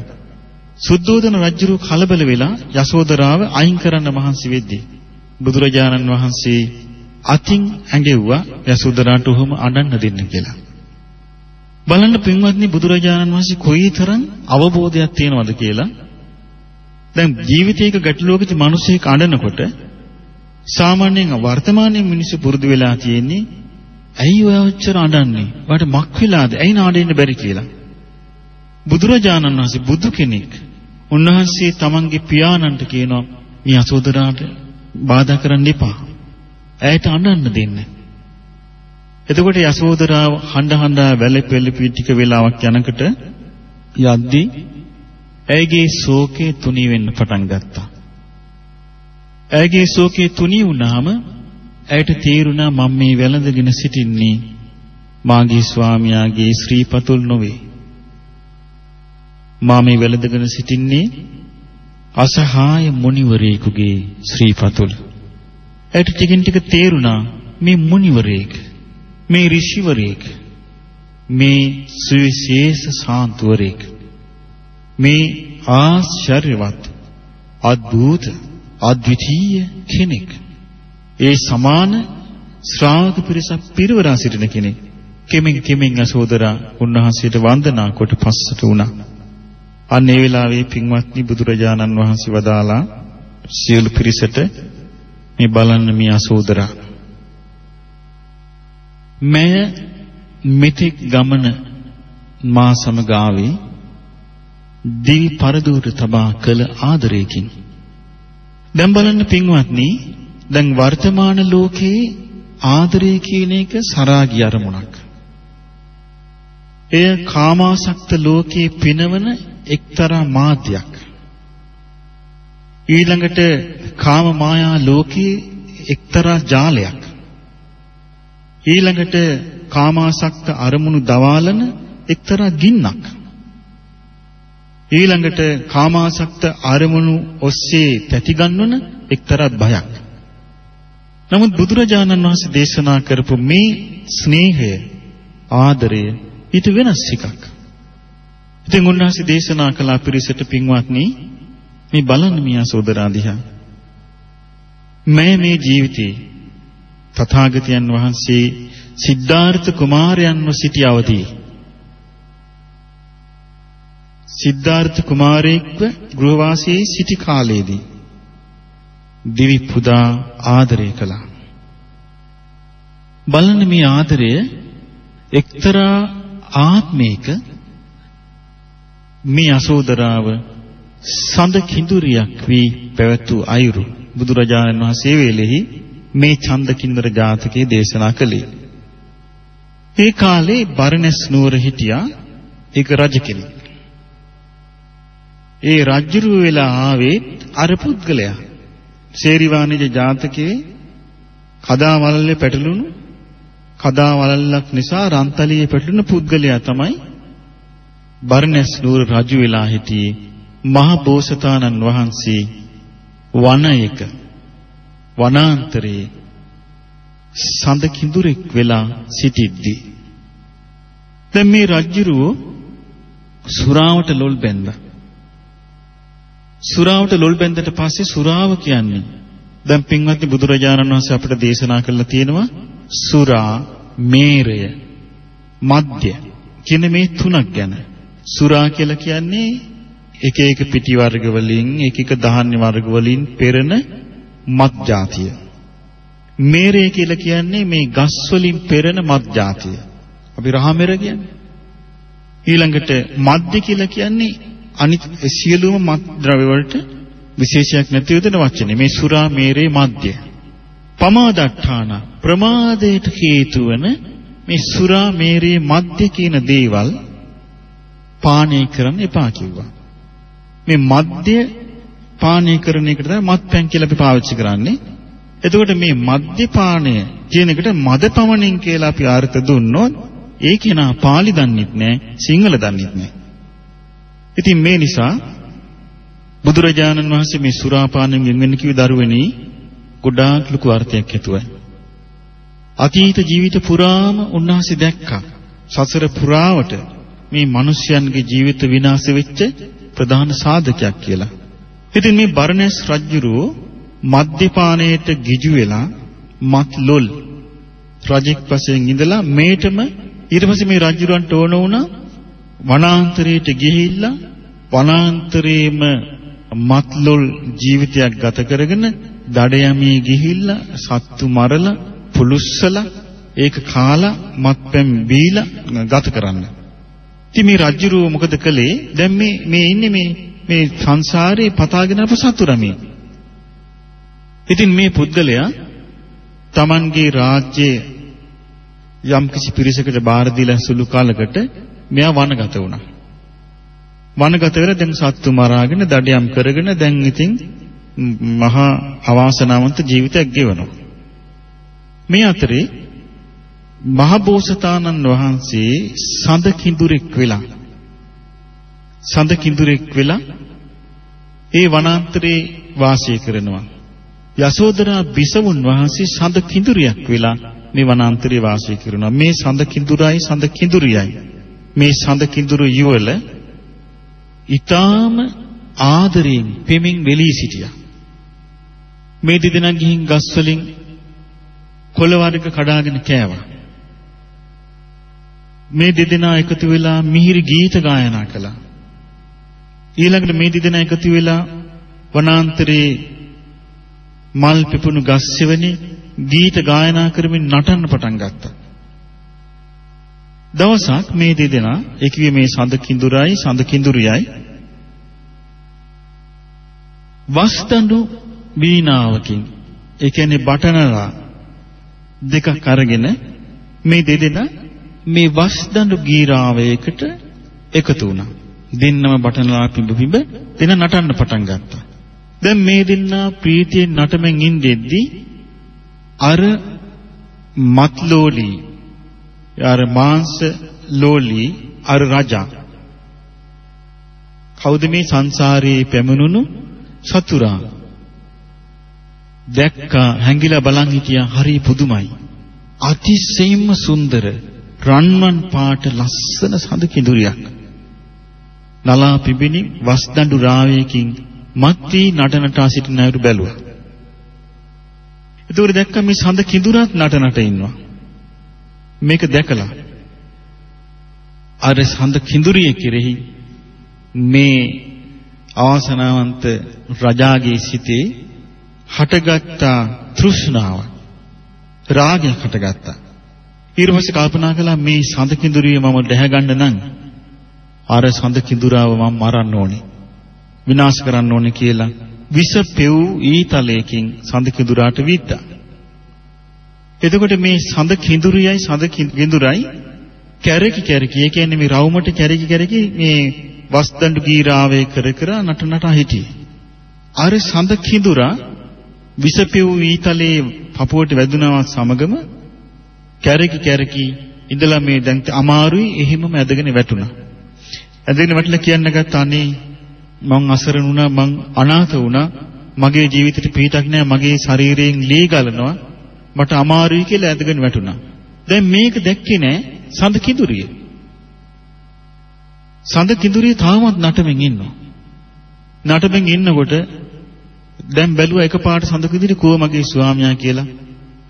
සුද්ධෝදන රජුරු කලබල වෙලා යසෝදරාව අයින් කරන්න මහන්සි වෙද්දී බුදුරජාණන් වහන්සේ අතින් ඇඟෙව්වා යසෝදරාට උහුම අඬන්න දෙන්න කියලා. බලන්න පින්වත්නි බුදුරජාණන් වහන්සේ කොයිතරම් අවබෝධයක් තියෙනවද කියලා. දැන් ජීවිතයක ගැටලුවකදී මිනිස්සෙක් අඬනකොට සාමාන්‍යයෙන් වර්තමානයේ මිනිස්සු පුරුදු වෙලා තියෙන්නේ ඇයි ඔය ඔච්චර අඬන්නේ? වට මක් වෙලාද? ඇයි නාඩෙන්න බැරි කියලා. බුදුරජාණන් වහන්සේ බුදු කෙනෙක්. උන්වහන්සේ තමන්ගේ පියාණන්ට කියනවා මේ අසෝදරාට බාධා කරන්න එපා. ඇයට අඬන්න දෙන්න. එතකොට යසෝදරාව හඬ හඬ වැළප වැළප ටික වෙලාවක් යනකොට යද්දී ඇයගේ ශෝකේ තුනී වෙන්න පටන් ගත්තා. ඇයගේ ශෝකේ තුනී වුණාම ඇයට තේරුණා මම මේ වැළඳගෙන සිටින්නේ මාගේ ස්වාමියාගේ ශ්‍රීපතුල් නොවේ. මා මේ වැළඳගෙන සිටින්නේ අසහාය මුනිවරයෙකුගේ ශ්‍රීපතුල්. ඇයට ටිකින් ටික තේරුණා මේ මුනිවරයෙක් මේ ඍෂිවරයෙක් මේ සුවිශේෂ සාන්තුවරයෙක්. මේ ආශ්චර්යවත් අద్భుත අද්විතීය කෙනෙක්. ඒ සමාන ශ්‍රාවක පිරිසක් පිරිවරා සිටින කෙනෙක්. කෙමෙන් කෙමෙන් අසෝදරා උන්වහන්සේට වන්දනා කොට පස්සට වුණා. අන්න ඒ වෙලාවේ පින්වත්නි බුදුරජාණන් වහන්සේ වදාලා සියලු පිරිසට මේ බලන්න මේ අසෝදරා මෙය මෙතෙක් ගමන මා සමග ආවේ දිවි පරදූර තබා කළ ආදරයකින්. දැන් බලන්න පින්වත්නි දැන් වර්තමාන ලෝකේ ආදරය කියන එක සරාගී අරමුණක්. එය කාමාසක්ත ලෝකේ පිනවන එක්තරා මාධ්‍යයක්. ඊළඟට කාම මායා ලෝකේ එක්තරා ජාලයක්. ඊළඟට කාමාසක්ත අරමුණු දවාලන එක්තරා ගින්නක්. ඊළඟට කාමාසක්ත අරමුණු ඔස්සේ තැතිගන්වන එක්තරා භයක්. නමුත් බුදුරජාණන් වහන්සේ දේශනා කරපු මේ ස්නේහය ආදරය ඊට වෙනස් එකක්. ඉතින් උන්වහන්සේ දේශනා කළ පිරිසට පින්වත්නි මේ බලන්න මියා සෝදරා දිහා. මේ මේ ජීවිතේ තථාගතයන් වහන්සේ සිද්ධාර්ථ කුමාරයන්ව සිටි අවදී සිද්ධාර්ථ කුමාරයෙක්ව ගෘහවාසයේ සිටි කාලයේදී දිවි පුදා ආදරය කළා. බලන්න මේ ආදරය එක්තරා ආත්මයක මේ අසෝදරාව සඳ කිඳුරියක් වී පැවතු අයුරු. බුදුරජාණන් වහන්සේ වේලෙහි මේ චන්දකින්දර ජාතකයේ දේශනා කළේ. ඒ කාලේ බරණැස් නුවර හිටියා ඒක රජ කෙනෙක්. ඒ රජුරු වෙලා ආවේ අර පුද්ගලයා. ශේරිවාණිජ ජාතකයේ කදා වලල්ලේ පැටළුණු කදා වලල්ලක් නිසා රන්තලියේ පැටළුණු පුද්ගලයා තමයි බරණැස් නුවර රජු වෙලා හිටියේ මහ බෝසතාණන් වහන්සේ වනයක වනාන්තරයේ සඳ කිඳුරෙක් වෙලා සිටිද්දී දැන් මේ රජ්ජුරුව සුරාවට ලොල් බැන්දා? සුරාවට ලොල් බැන්දට පස්සේ සුරාව කියන්නේ දැන් පින්වත්නි බුදුරජාණන් වහන්සේ අපිට දේශනා කළා තියෙනවා සුරා මේරය මධ්‍ය කියන මේ තුනක් ගැන. සුරා කියලා කියන්නේ එක එක පිටි වර්ග වලින් එක එක ධාන්‍ය වර්ග වලින් පෙරන මත් జాතිය. මේරේ කියලා කියන්නේ මේ ගස් වලින් පෙරන මත් జాතිය. අපි රහමෙර කියන්නේ. ඊළඟට මද්ද කියලා කියන්නේ අනිත් සියලුම මත් ද්‍රව්‍ය වලට විශේෂයක් නැති වෙන වචනේ. මේ සුරා මේරේ මද්ය. පමාදට්ඨාන ප්‍රමාදයට හේතු වන මේ සුරා මේරේ මද්ය කියන දේවල් පානය කරන්න එපා කිව්වා. මේ මද්ය පානය කරන එකට තමයි මත්පැන් කියලා අපි පාවිච්චි කරන්නේ. එතකොට මේ මද්යපානය කියන එකට මදපමණින් කියලා අපි අර්ථ දුන්නොත් ඒ කෙනා පාලි දන්නෙත් නැහැ, සිංහල දන්නෙත් නැහැ. ඉතින් මේ නිසා බුදුරජාණන් වහන්සේ මේ සුරාපානයෙන් වෙන කිවි දරුවෙනි ගොඩාක් ලොකු අර්ථයක් ඇතුවයි. අතීත ජීවිත පුරාම උන්වහන්සේ දැක්කා. සසර පුරාවට මේ මිනිස්යන්ගේ ජීවිත විනාශ වෙච්ච ප්‍රධාන සාධකයක් කියලා. ඉතින් මේ බර්ණස් රජුරෝ මද්යපානයට ගිජු වෙලා මත් ලොල් රජෙක් වශයෙන් ඉඳලා මේටම ඊට පස්සේ මේ රජුරන්ට ඕන වුණා වනාන්තරයට ගිහිල්ලා වනාන්තරයේම මත්ලොල් ජීවිතයක් ගත කරගෙන දඩයමේ ගිහිල්ලා සත්තු මරලා පුලුස්සලා ඒක කාලා මත්පැන් බීලා ගත කරන්න. ඉතින් මේ රජුරෝ මොකද කළේ? දැන් මේ මේ ඉන්නේ මේ මේ සංසාරේ පතාගෙන අප සතුරමේ. ඉතින් මේ පුද්ගලයා Tamanගේ රාජ්‍යයේ යම් කිසි පිරිසකට බාර දීලා සුළු කාලයකට මෙයා වනගත වුණා. වනගත වෙලා දැන් සත්තු මරාගෙන දඩයම් කරගෙන දැන් ඉතින් මහා අවාසනාවන්ත ජීවිතයක් ගෙවනවා. මේ අතරේ මහබෝසතාණන් වහන්සේ සඳ කිඳුරෙක් වෙලා සඳ කිඳුරෙක් වෙලා ඒ වනාන්තරේ වාසය කරනවා. යසෝදරා බිසවුන් වහන්සේ සඳ කිඳුරියක් වෙලා මේ වනාන්තරේ වාසය කරනවා. මේ සඳ කිඳුරයි සඳ කිඳුරියයි. මේ සඳ කිඳුරු යුවල ඊටාම ආදරයෙන් පෙමින් වෙලී සිටියා. මේ දෙදෙනා ගිහින් ගස් වලින් කොළ වර්ග කඩාගෙන කෑවා. මේ දෙදෙනා එකතු වෙලා මිහිරි ගීත ගායනා කළා. ඊළඟට මේ දෙදෙනා එකතු වෙලා වනාන්තරේ මල් පිපුණු ගස් සෙවණේ ගීත ගායනා කරමින් නටන්න පටන් ගත්තා. දවසක් මේ දෙදෙනා ඒ කිව්වේ මේ සඳ කිඳුරයි සඳ කිඳුරියයි වස්දඬු බීනාවකින් ඒ කියන්නේ බටනලා දෙකක් අරගෙන මේ දෙදෙනා මේ වස්දඬු ගීරාවයකට එකතු වුණා. දෙන්නම බටනලා පිඹ පිඹ දෙන නටන්න පටන් ගත්තා. දැන් මේ දෙන්නා ප්‍රීතියෙන් නටමින් ඉඳෙද්දී අර මත්ලෝලි අර මාංශ ලෝලි අර රජා කවුද මේ සංසාරේ පැමිණුණු සතුරා දැක්කා හැංගිලා බලන් හිටියා හරි පුදුමයි අතිශයින්ම සුන්දර රන්වන් පාට ලස්සන සඳ කිඳුරියක් නලා පිබිනි වස්දඬු රාවයකින් මත්ති නටනටා සිටින අයුරු බැලුවා. ඒතකොට දැක්ක මේ සඳ කිඳුරක් නටනට ඉන්නවා. මේක දැකලා අර සඳ කිඳුරිය කෙරෙහි මේ ආසනාවන්ත රජාගේ සිතේ හටගත්ත තෘෂ්ණාව රාගය හටගත්තා. ඊට පස්සේ කල්පනා කළා මේ සඳ කිඳුරිය මම දැහැ ගන්න නම් අර සඳ කිඳුරාව මම මරන්න ඕනේ. විනාශ කරන්න ඕනේ කියලා විස පෙව් ඊතලයකින් සඳ කිඳුරාට විද්දා. එතකොට මේ සඳ කිඳුරියයි සඳ කිඳුරයි කැරකි කැරකි ඒ කියන්නේ මේ රවුමට කැරකි කැරකි මේ වස්දඬු ගීරාවේ කර කර නට නට හිටියේ. අර සඳ කිඳුරා විස පෙව් ඊතලයේ පපුවට වැදුනවත් සමගම කැරකි කැරකි ඉඳලා මේ දැන් අමාරුයි එහෙමම ඇදගෙන වැටුණා. ඇදගෙන වැටලා කියන්න ගත්තා අනේ මං අසරණ වුණා මං අනාථ වුණා මගේ ජීවිතේට පිටක් නෑ මගේ ශරීරයෙන් ලී ගලනවා මට අමාරුයි කියලා ඇදගෙන වැටුණා. දැන් මේක දැක්කේ නෑ සඳ කිඳුරිය. සඳ කිඳුරිය තාමත් නටමින් ඉන්නවා. නටමින් ඉන්නකොට දැන් බැලුවා එකපාරට සඳ කිඳුරිය කෝ මගේ ස්වාමියා කියලා.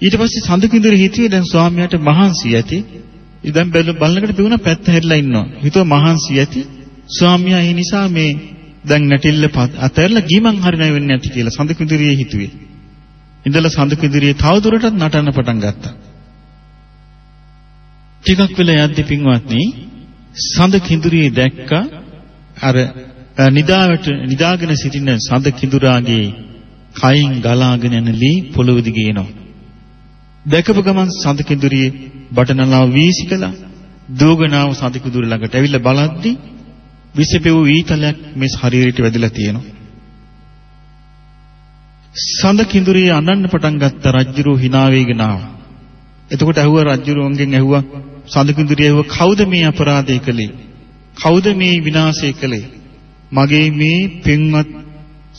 ඊට පස්සේ සඳ කිඳුරිය හිතුවේ දැන් ස්වාමියාට මහන්සි ඇති. ඉතින් බැලු බලනකොට පිරුණා පැත්ත හැරිලා ඉන්නවා. හිතුවා මහන්සි ඇති. ස්වාමියා ඒ නිසා මේ දැන් නැටිල්ල අතහැරලා ගීමන් හරිනව වෙන්නේ නැති කියලා සඳ කිඳුරියේ හිතුවේ. ඉඳලා සඳ කිඳුරියේ තවදුරටත් නටන්න පටන් ගත්තා. ටිකක් වෙලා යද්දි පින්වත්නි සඳ කිඳුරියේ දැක්කා අර නිදාවට නිදාගෙන සිටින සඳ කිඳුරාගේ කයින් ගලාගෙන යන ලී පොළොව දිගේ එනවා. දැකපු ගමන් සඳ කිඳුරියේ බටනලාව වීසිකලා දෝගනාව සඳ කිඳුර ළඟට ඇවිල්ලා බලද්දී විසපෙව් ඊතලයක් මේ ශරීරයට වැදිලා තියෙනවා. සඳ කිඳුරිය අනන්න පටන් ගත්ත රජ්ජුරුව hina වේගෙන ආවා. එතකොට ඇහුවා රජ්ජුරුවන්ගෙන් ඇහුවා සඳ කිඳුරිය ඇහුවා කවුද මේ අපරාධය කළේ? කවුද මේ විනාශය කළේ? මගේ මේ පින්වත්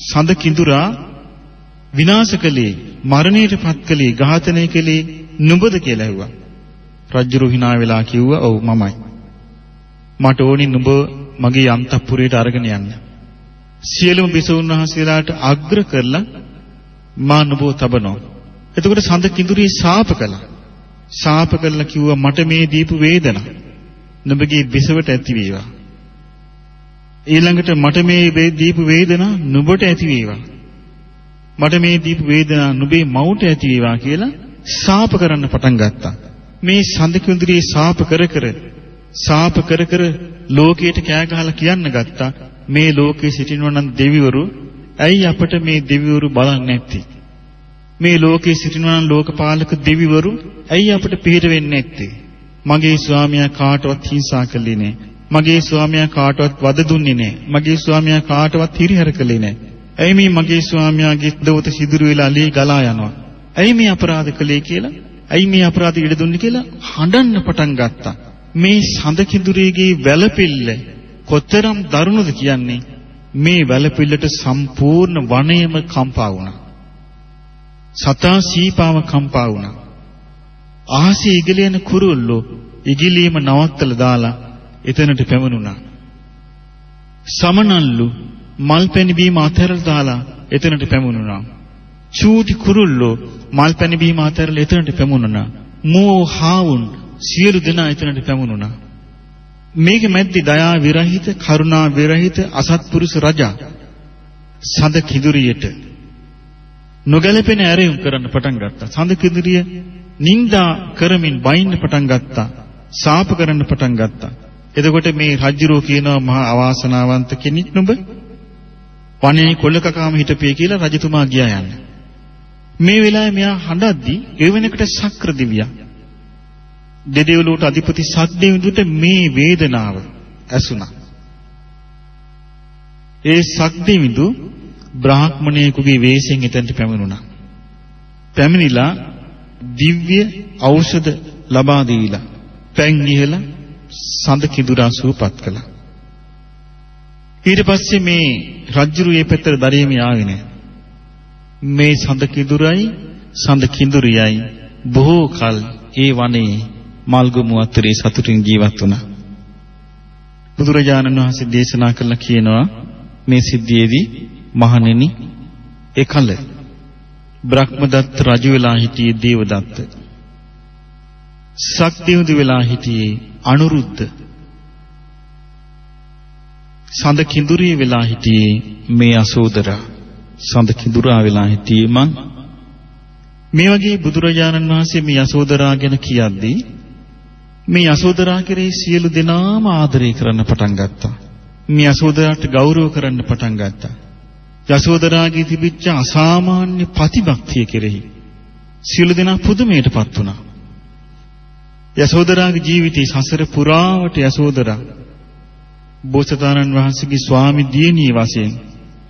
සඳ කිඳුරා විනාශ කළේ මරණයටපත් කළේ ඝාතනය කළේ නුඹද කියලා ඇහුවා. රජ්ජුරුව hina වෙලා කිව්වා ඔව් මමයි. මට ඕනි නුඹ මගේ අන්තපුරයට අරගෙන යන්න. සියලුම බිසවුන් වහන්සේලාට අග්‍ර කරලා මා නුඹව තබනවා. එතකොට සඳ කිඳුරිය ශාප කළා. ශාප කරලා කිව්වා මට මේ දීපු වේදනා නුඹගේ බිසවට ඇති වේවා. ඊළඟට මට මේ දීපු වේදනා නුඹට ඇති වේවා. මට මේ දීපු වේදනා නුඹේ මවුට ඇති වේවා කියලා ශාප කරන්න පටන් ගත්තා. මේ සඳකුඳුරියේ ශාප කර කර ශාප කර කර ලෝකයට කෑ ගහලා කියන්න ගත්තා. මේ ලෝකේ සිටිනවා නම් දෙවිවරු ඇයි අපට මේ දෙවිවරු බලන්නේ නැත්තේ? මේ ලෝකේ සිටිනවා නම් ලෝකපාලක දෙවිවරු ඇයි අපට පිළිහිර වෙන්නේ නැත්තේ? මගේ ස්වාමියා කාටවත් හිංසා කළේ නැහැ. මගේ ස්වාමියා කාටවත් වද දුන්නේ නැහැ. මගේ ස්වාමියා කාටවත් හිරිහැර කළේ නැහැ. ඇයි මේ මගේ ස්වාමියාගේ දවත සිදුරු වෙලා අලී ගලා යනවා? ඇයි මේ අපරාධ කළේ කියලා? ඇයි මේ අපරාධ ඉඩ දුන්නේ කියලා හඬන්න පටන් ගත්තා. මේ සඳ කිඳුරේගේ වැළපෙල්ල කොතරම් දරුණුද කියන්නේ මේ වැළපෙල්ලට සම්පූර්ණ වනයේම කම්පා වුණා. සතා සීපාව කම්පා වුණා. ආහසේ ඉගිලෙන කුරුල්ලෝ ඉගිලීම නවත්තලා දාලා එතනට පැමුණුණා. සමනල්ලු මල් පැණි බීම අතහැරලා දාලා එතනට පැමුණුණා. චූටි කුරුල්ලෝ මල් පැණි බීම අතහැරලා එතනට පැමුණුණා. මෝ හාවුන් සියලු දෙනා එතනට පැමුණුණා. මේක මැද්දේ දයා විරහිත කරුණා විරහිත අසත්පුරුෂ රජා සඳ කිඳුරියට නොගැලපෙන ඇරයුම් කරන්න පටන් ගත්තා. සඳ කිඳුරිය නිന്ദා කරමින් බයින්න පටන් ගත්තා. සාප කරන්න පටන් ගත්තා. එතකොට මේ රජුරෝ කියනවා මහා අවාසනාවන්ත කෙනෙක් නුඹ වනේ කොල්ලකකාම හිටපේ කියලා රජතුමා ගියා යන්න. මේ වෙලාවේ මෙයා හඬද්දි එවෙනකට සක්‍ර දිවියා දෙදෙව්ලොවට අධිපති සක්දෙවිඳුට මේ වේදනාව ඇසුණා. ඒ සක්දෙවිඳු බ්‍රාහ්මණයෙකුගේ වෙස්යෙන් එතනට පැමිණුණා. පැමිණිලා දිව්‍ය ඖෂධ ලබා දීලා පැන් ඉහලා සඳ කිඳුරා සූපත් කළා. ඊට පස්සේ මේ රජ්ජුරු මේ පැත්තට දරියම ආවේ නැහැ. මේ සඳ කිඳුරයි සඳ කිඳුරියයි බොහෝ කල ඒ වනයේ මල්ගමු අතරේ සතුටින් ජීවත් වුණා. බුදුරජාණන් වහන්සේ දේශනා කළා කියනවා මේ සිද්ධියේදී මහණෙනි එකල බ්‍රහ්මදත්ත රජු වෙලා හිටියේ දේවදත්ත. සක්දේවදු වෙලා හිටියේ අනුරුද්ධ. සඳ කිඳුරිය වෙලා හිටියේ මේ අසෝදරා. සඳ කිඳුරා වෙලා හිටියේ මං. මේ වගේ බුදුරජාණන් වහන්සේ මේ යසෝදරා ගැන කියද්දී මේ යසෝදරා කෙරෙහි සියලු දෙනාම ආදරය කරන්න පටන් ගත්තා. මේ යසෝදරාට ගෞරව කරන්න පටන් ගත්තා. යසෝදරාගේ තිබිච්ච අසාමාන්‍ය ප්‍රතිභක්තිය කෙරෙහි සියලු දෙනා පුදුමයටපත් වුණා. යසෝදරාගේ ජීවිතේ සසර පුරාවට යසෝදරා බෝසතාණන් වහන්සේගේ ස්වාමි දියණිය වශයෙන්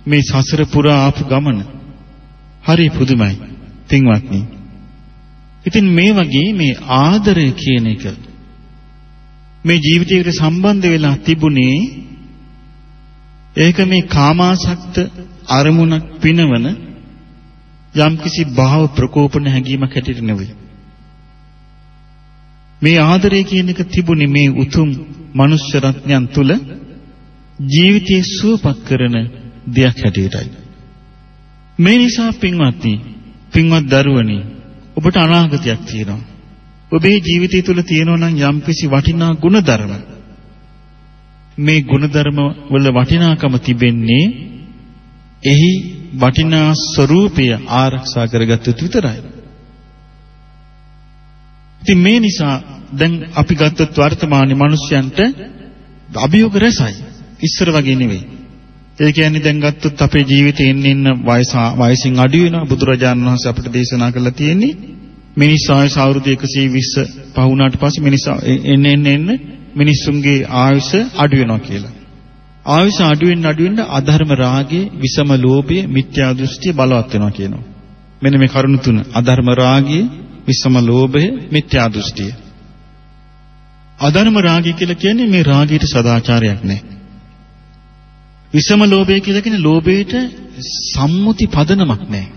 මේ සසර පුරා ආපු ගමන හරි පුදුමයි. පින්වත්නි. ඉතින් මේ වගේ මේ ආදරය කියන එක මේ ජීවිතයකට සම්බන්ධ වෙලා තිබුණේ ඒක මේ කාමාසක්ත අරමුණක් පිනවන යම්කිසි භාව ප්‍රකෝපන හැඟීමක් හැටියට නෙවෙයි. මේ ආදරය කියන එක තිබුණේ මේ උතුම් මනුෂ්‍ය රත්නයන් තුල ජීවිතයේ සුවපත් කරන දෙයක් හැටියටයි. මේ නිසා පින්වත්නි, පින්වත් දරුවනි, ඔබට අනාගතයක් තියෙනවා. ඔබේ ජීවිතය තුළ තියෙනවා නම් යම්කිසි වටිනා ගුණධර්ම මේ ගුණධර්ම වල වටිනාකම තිබෙන්නේ එහි වටිනා ස්වરૂපය ආරක්ෂා කරගත්තොත් විතරයි. ඉතින් මේ නිසා දැන් අපි ගත්තොත් වර්තමානයේ මිනිස්යන්ට අභියෝග රැසයි. ඉස්සර වගේ නෙවෙයි. ඒ කියන්නේ දැන් ගත්තොත් අපේ ජීවිතේ එන්න එන්න වයස වයසින් අඩු වෙනවා බුදුරජාණන් වහන්සේ අපිට දේශනා කළා තියෙන්නේ මිනිස් ආයුෂ අවුරුදු 120 පහ වුණාට පස්සේ මිනිස් එන්න එන්න එන්න මිනිස්සුන්ගේ ආයුෂ අඩු වෙනවා කියලා. ආයුෂ අඩු වෙන්න අඩු වෙන්න අධර්ම රාගය, විසම ලෝභය, මිත්‍යා දෘෂ්ටිය බලවත් වෙනවා කියනවා. මෙන්න මේ කරුණු තුන. අධර්ම රාගය, විසම ලෝභය, මිත්‍යා දෘෂ්ටිය. අධර්ම රාගය කියලා කියන්නේ මේ රාගයට සදාචාරයක් නැහැ. විසම ලෝභය කියලා කියන්නේ ලෝභයට සම්මුති පදනමක් නැහැ.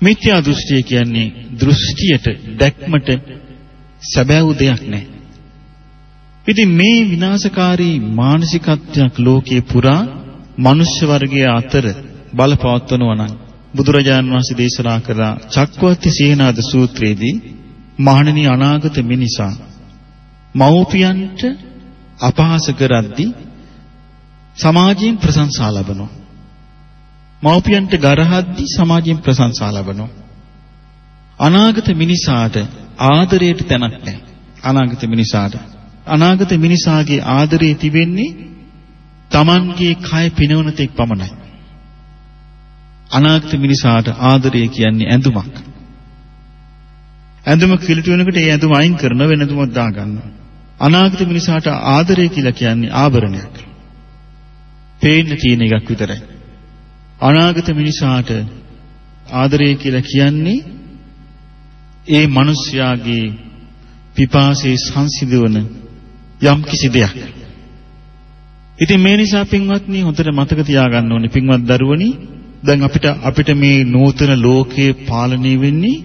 මිත්‍යා දෘෂ්ටිය කියන්නේ දෘෂ්ටියට දැක්මට සැබෑ දෙයක් නැහැ. ඉතින් මේ විනාශකාරී මානසිකත්වයක් ලෝකේ පුරා මනුෂ්‍ය වර්ගය අතර බලපවත්වනවා නම් බුදුරජාණන් වහන්සේ දේශනා කළා චක්කවර්ති සීනාද සූත්‍රයේදී මහණෙනි අනාගත මිනිසා මව්පියන්ට අපහාස කරද්දී සමාජයෙන් ප්‍රශංසා ලබනවා. මව්පියන්ට ගරහද්දී සමාජයෙන් ප්‍රශංසා ලබනවා. අනාගත මිනිසාට ආදරයට තැනක් නැහැ. අනාගත මිනිසාට අනාගත මිනිසාගේ ආදරේ තිබෙන්නේ Tamanගේ කය පිනවන තෙක් පමණයි. අනාගත මිනිසාට ආදරය කියන්නේ ඇඳුමක්. ඇඳුම කිලිට වෙනකොට ඒ ඇඳුම අයින් කරන වෙන ඇඳුමක් දා ගන්නවා. අනාගත මිනිසාට ආදරය කියලා කියන්නේ ආභරණයක්. පේන්න තියෙන එකක් විතරයි. අනාගත මිනිසාට ආදරය කියලා කියන්නේ ඒ මිනිස්යාගේ පිපාසයේ සංසිඳවන යම් කිසි දෙයක්. ඉතින් මේ නිසා පින්වත්නි හොඳට මතක තියාගන්න ඕනේ පින්වත් දරුවනි දැන් අපිට අපිට මේ නූතන ලෝකයේ පාලනය වෙන්නේ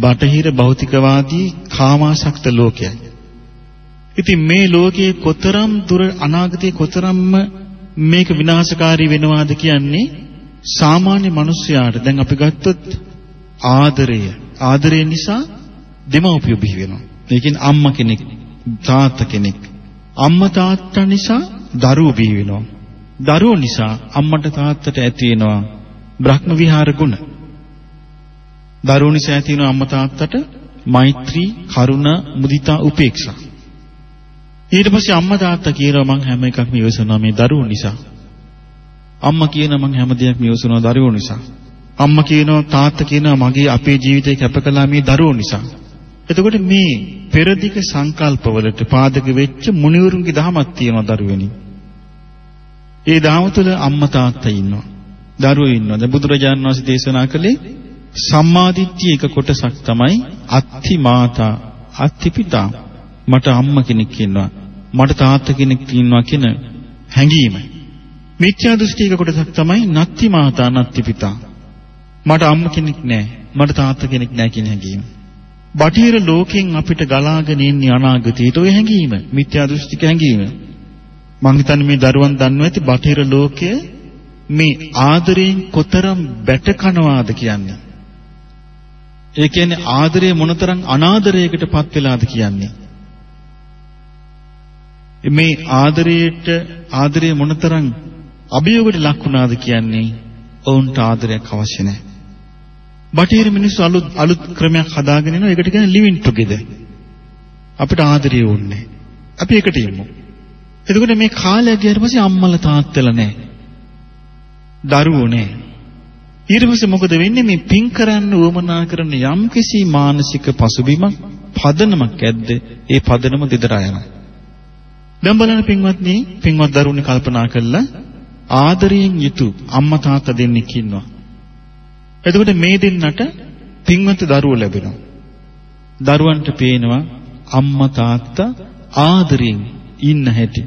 බටහිර භෞතිකවාදී කාමාසක්ත ලෝකයයි. ඉතින් මේ ලෝකයේ කොතරම් දුර අනාගතයේ කොතරම්ම මේක විනාශකාරී වෙනවාද කියන්නේ සාමාන්‍ය මිනිස්යාට දැන් අපි ගත්තොත් ආදරය ආදරය නිසා දෙමව්පියෝ බිහි වෙනවා. ඒ කියන්නේ අම්මා කෙනෙක් තාත්තා කෙනෙක් අම්මා තාත්තා නිසා දරුවෝ බිහි වෙනවා. දරුවෝ නිසා අම්මට තාත්තට ඇති වෙනවා බ්‍රහ්ම විහාර ගුණ. දරුවෝ නිසා ඇති වෙනවා අම්මා තාත්තට මෛත්‍රී, කරුණා, මුදිතා, උපේක්ෂා. ඊට පස්සේ අම්මා තාත්තා කියනවා මං හැම එකක්ම ඉවසනවා මේ දරුවෝ නිසා. අම්මා කියනවා මං හැම දෙයක්ම ඉවසනවා දරුවෝ නිසා. අම්මා කියනවා තාත්තා කියනවා මගේ අපේ ජීවිතේ කැප කළා මේ දරුවෝ නිසා. එතකොට මේ පෙරදිග සංකල්පවලට පාදක වෙච්ච මුනිවරුන්ගේ දහමක් තියෙනවා දරුවෙනි. ඒ දහම තුළ අම්මා තාත්තා ඉන්නවා. දරුවෝ ඉන්නවා. දැන් බුදුරජාණන් වහන්සේ දේශනා කළේ සම්මාදිට්ඨිය එක කොටසක් තමයි අත්ති මාතා අත්ති පිතා. මට අම්මා කෙනෙක් ඉන්නවා. මට තාත්තා කෙනෙක් ඉන්නවා කියන හැඟීම. මිත්‍යා දෘෂ්ටි එක කොටසක් තමයි නත්ති මාතා නත්ති පිතා. මට අම්මා කෙනෙක් නැහැ. මට තාත්තා කෙනෙක් නැහැ කියන හැඟීම. බටහිර ලෝකෙන් අපිට ගලාගෙන ඉන්නේ අනාගතයට ඔය හැඟීම මිත්‍යා දෘෂ්ටික හැඟීම මං හිතන්නේ මේ දරුවන් දන්නවා ඇති බටහිර ලෝකය මේ ආදරයෙන් කොතරම් බැට කනවාද කියන්නේ ඒ කියන්නේ ආදරය මොනතරම් අනාදරයකට පත් වෙලාද කියන්නේ මේ ආදරයට ආදරය මොනතරම් අභියෝගයට ලක් වුණාද කියන්නේ ඔවුන්ට ආදරයක් අවශ්‍ය නැහැ බටහිර මිනිස්සු අලුත් අලුත් ක්‍රමයක් හදාගෙන ඉනවා. ඒකට කියන්නේ living together. අපිට ආදරය ඕනේ. අපි එකට යමු. එතකොට මේ කාලය ගියාට පස්සේ අම්මලා තාත්තලා නැහැ. දරුවෝ නැහැ. ඊට පස්සේ මොකද වෙන්නේ මේ පින් කරන්න උවමනා කරන යම්කිසි මානසික පසුබිමක් පදනමක් ඇද්ද? ඒ පදනම දෙදරා යනවා. දැන් බලන්න පින්වත්නි, පින්වත් දරුවනේ කල්පනා කළා ආදරයෙන් යුතු අම්මා තාත්තා දෙන්නෙක් ඉන්නවා. එතකොට මේ දෙන්නට පින්වන්ත දරුවෝ ලැබෙනවා. දරුවන්ට පේනවා අම්මා තාත්තා ආදරෙන් ඉන්න හැටි.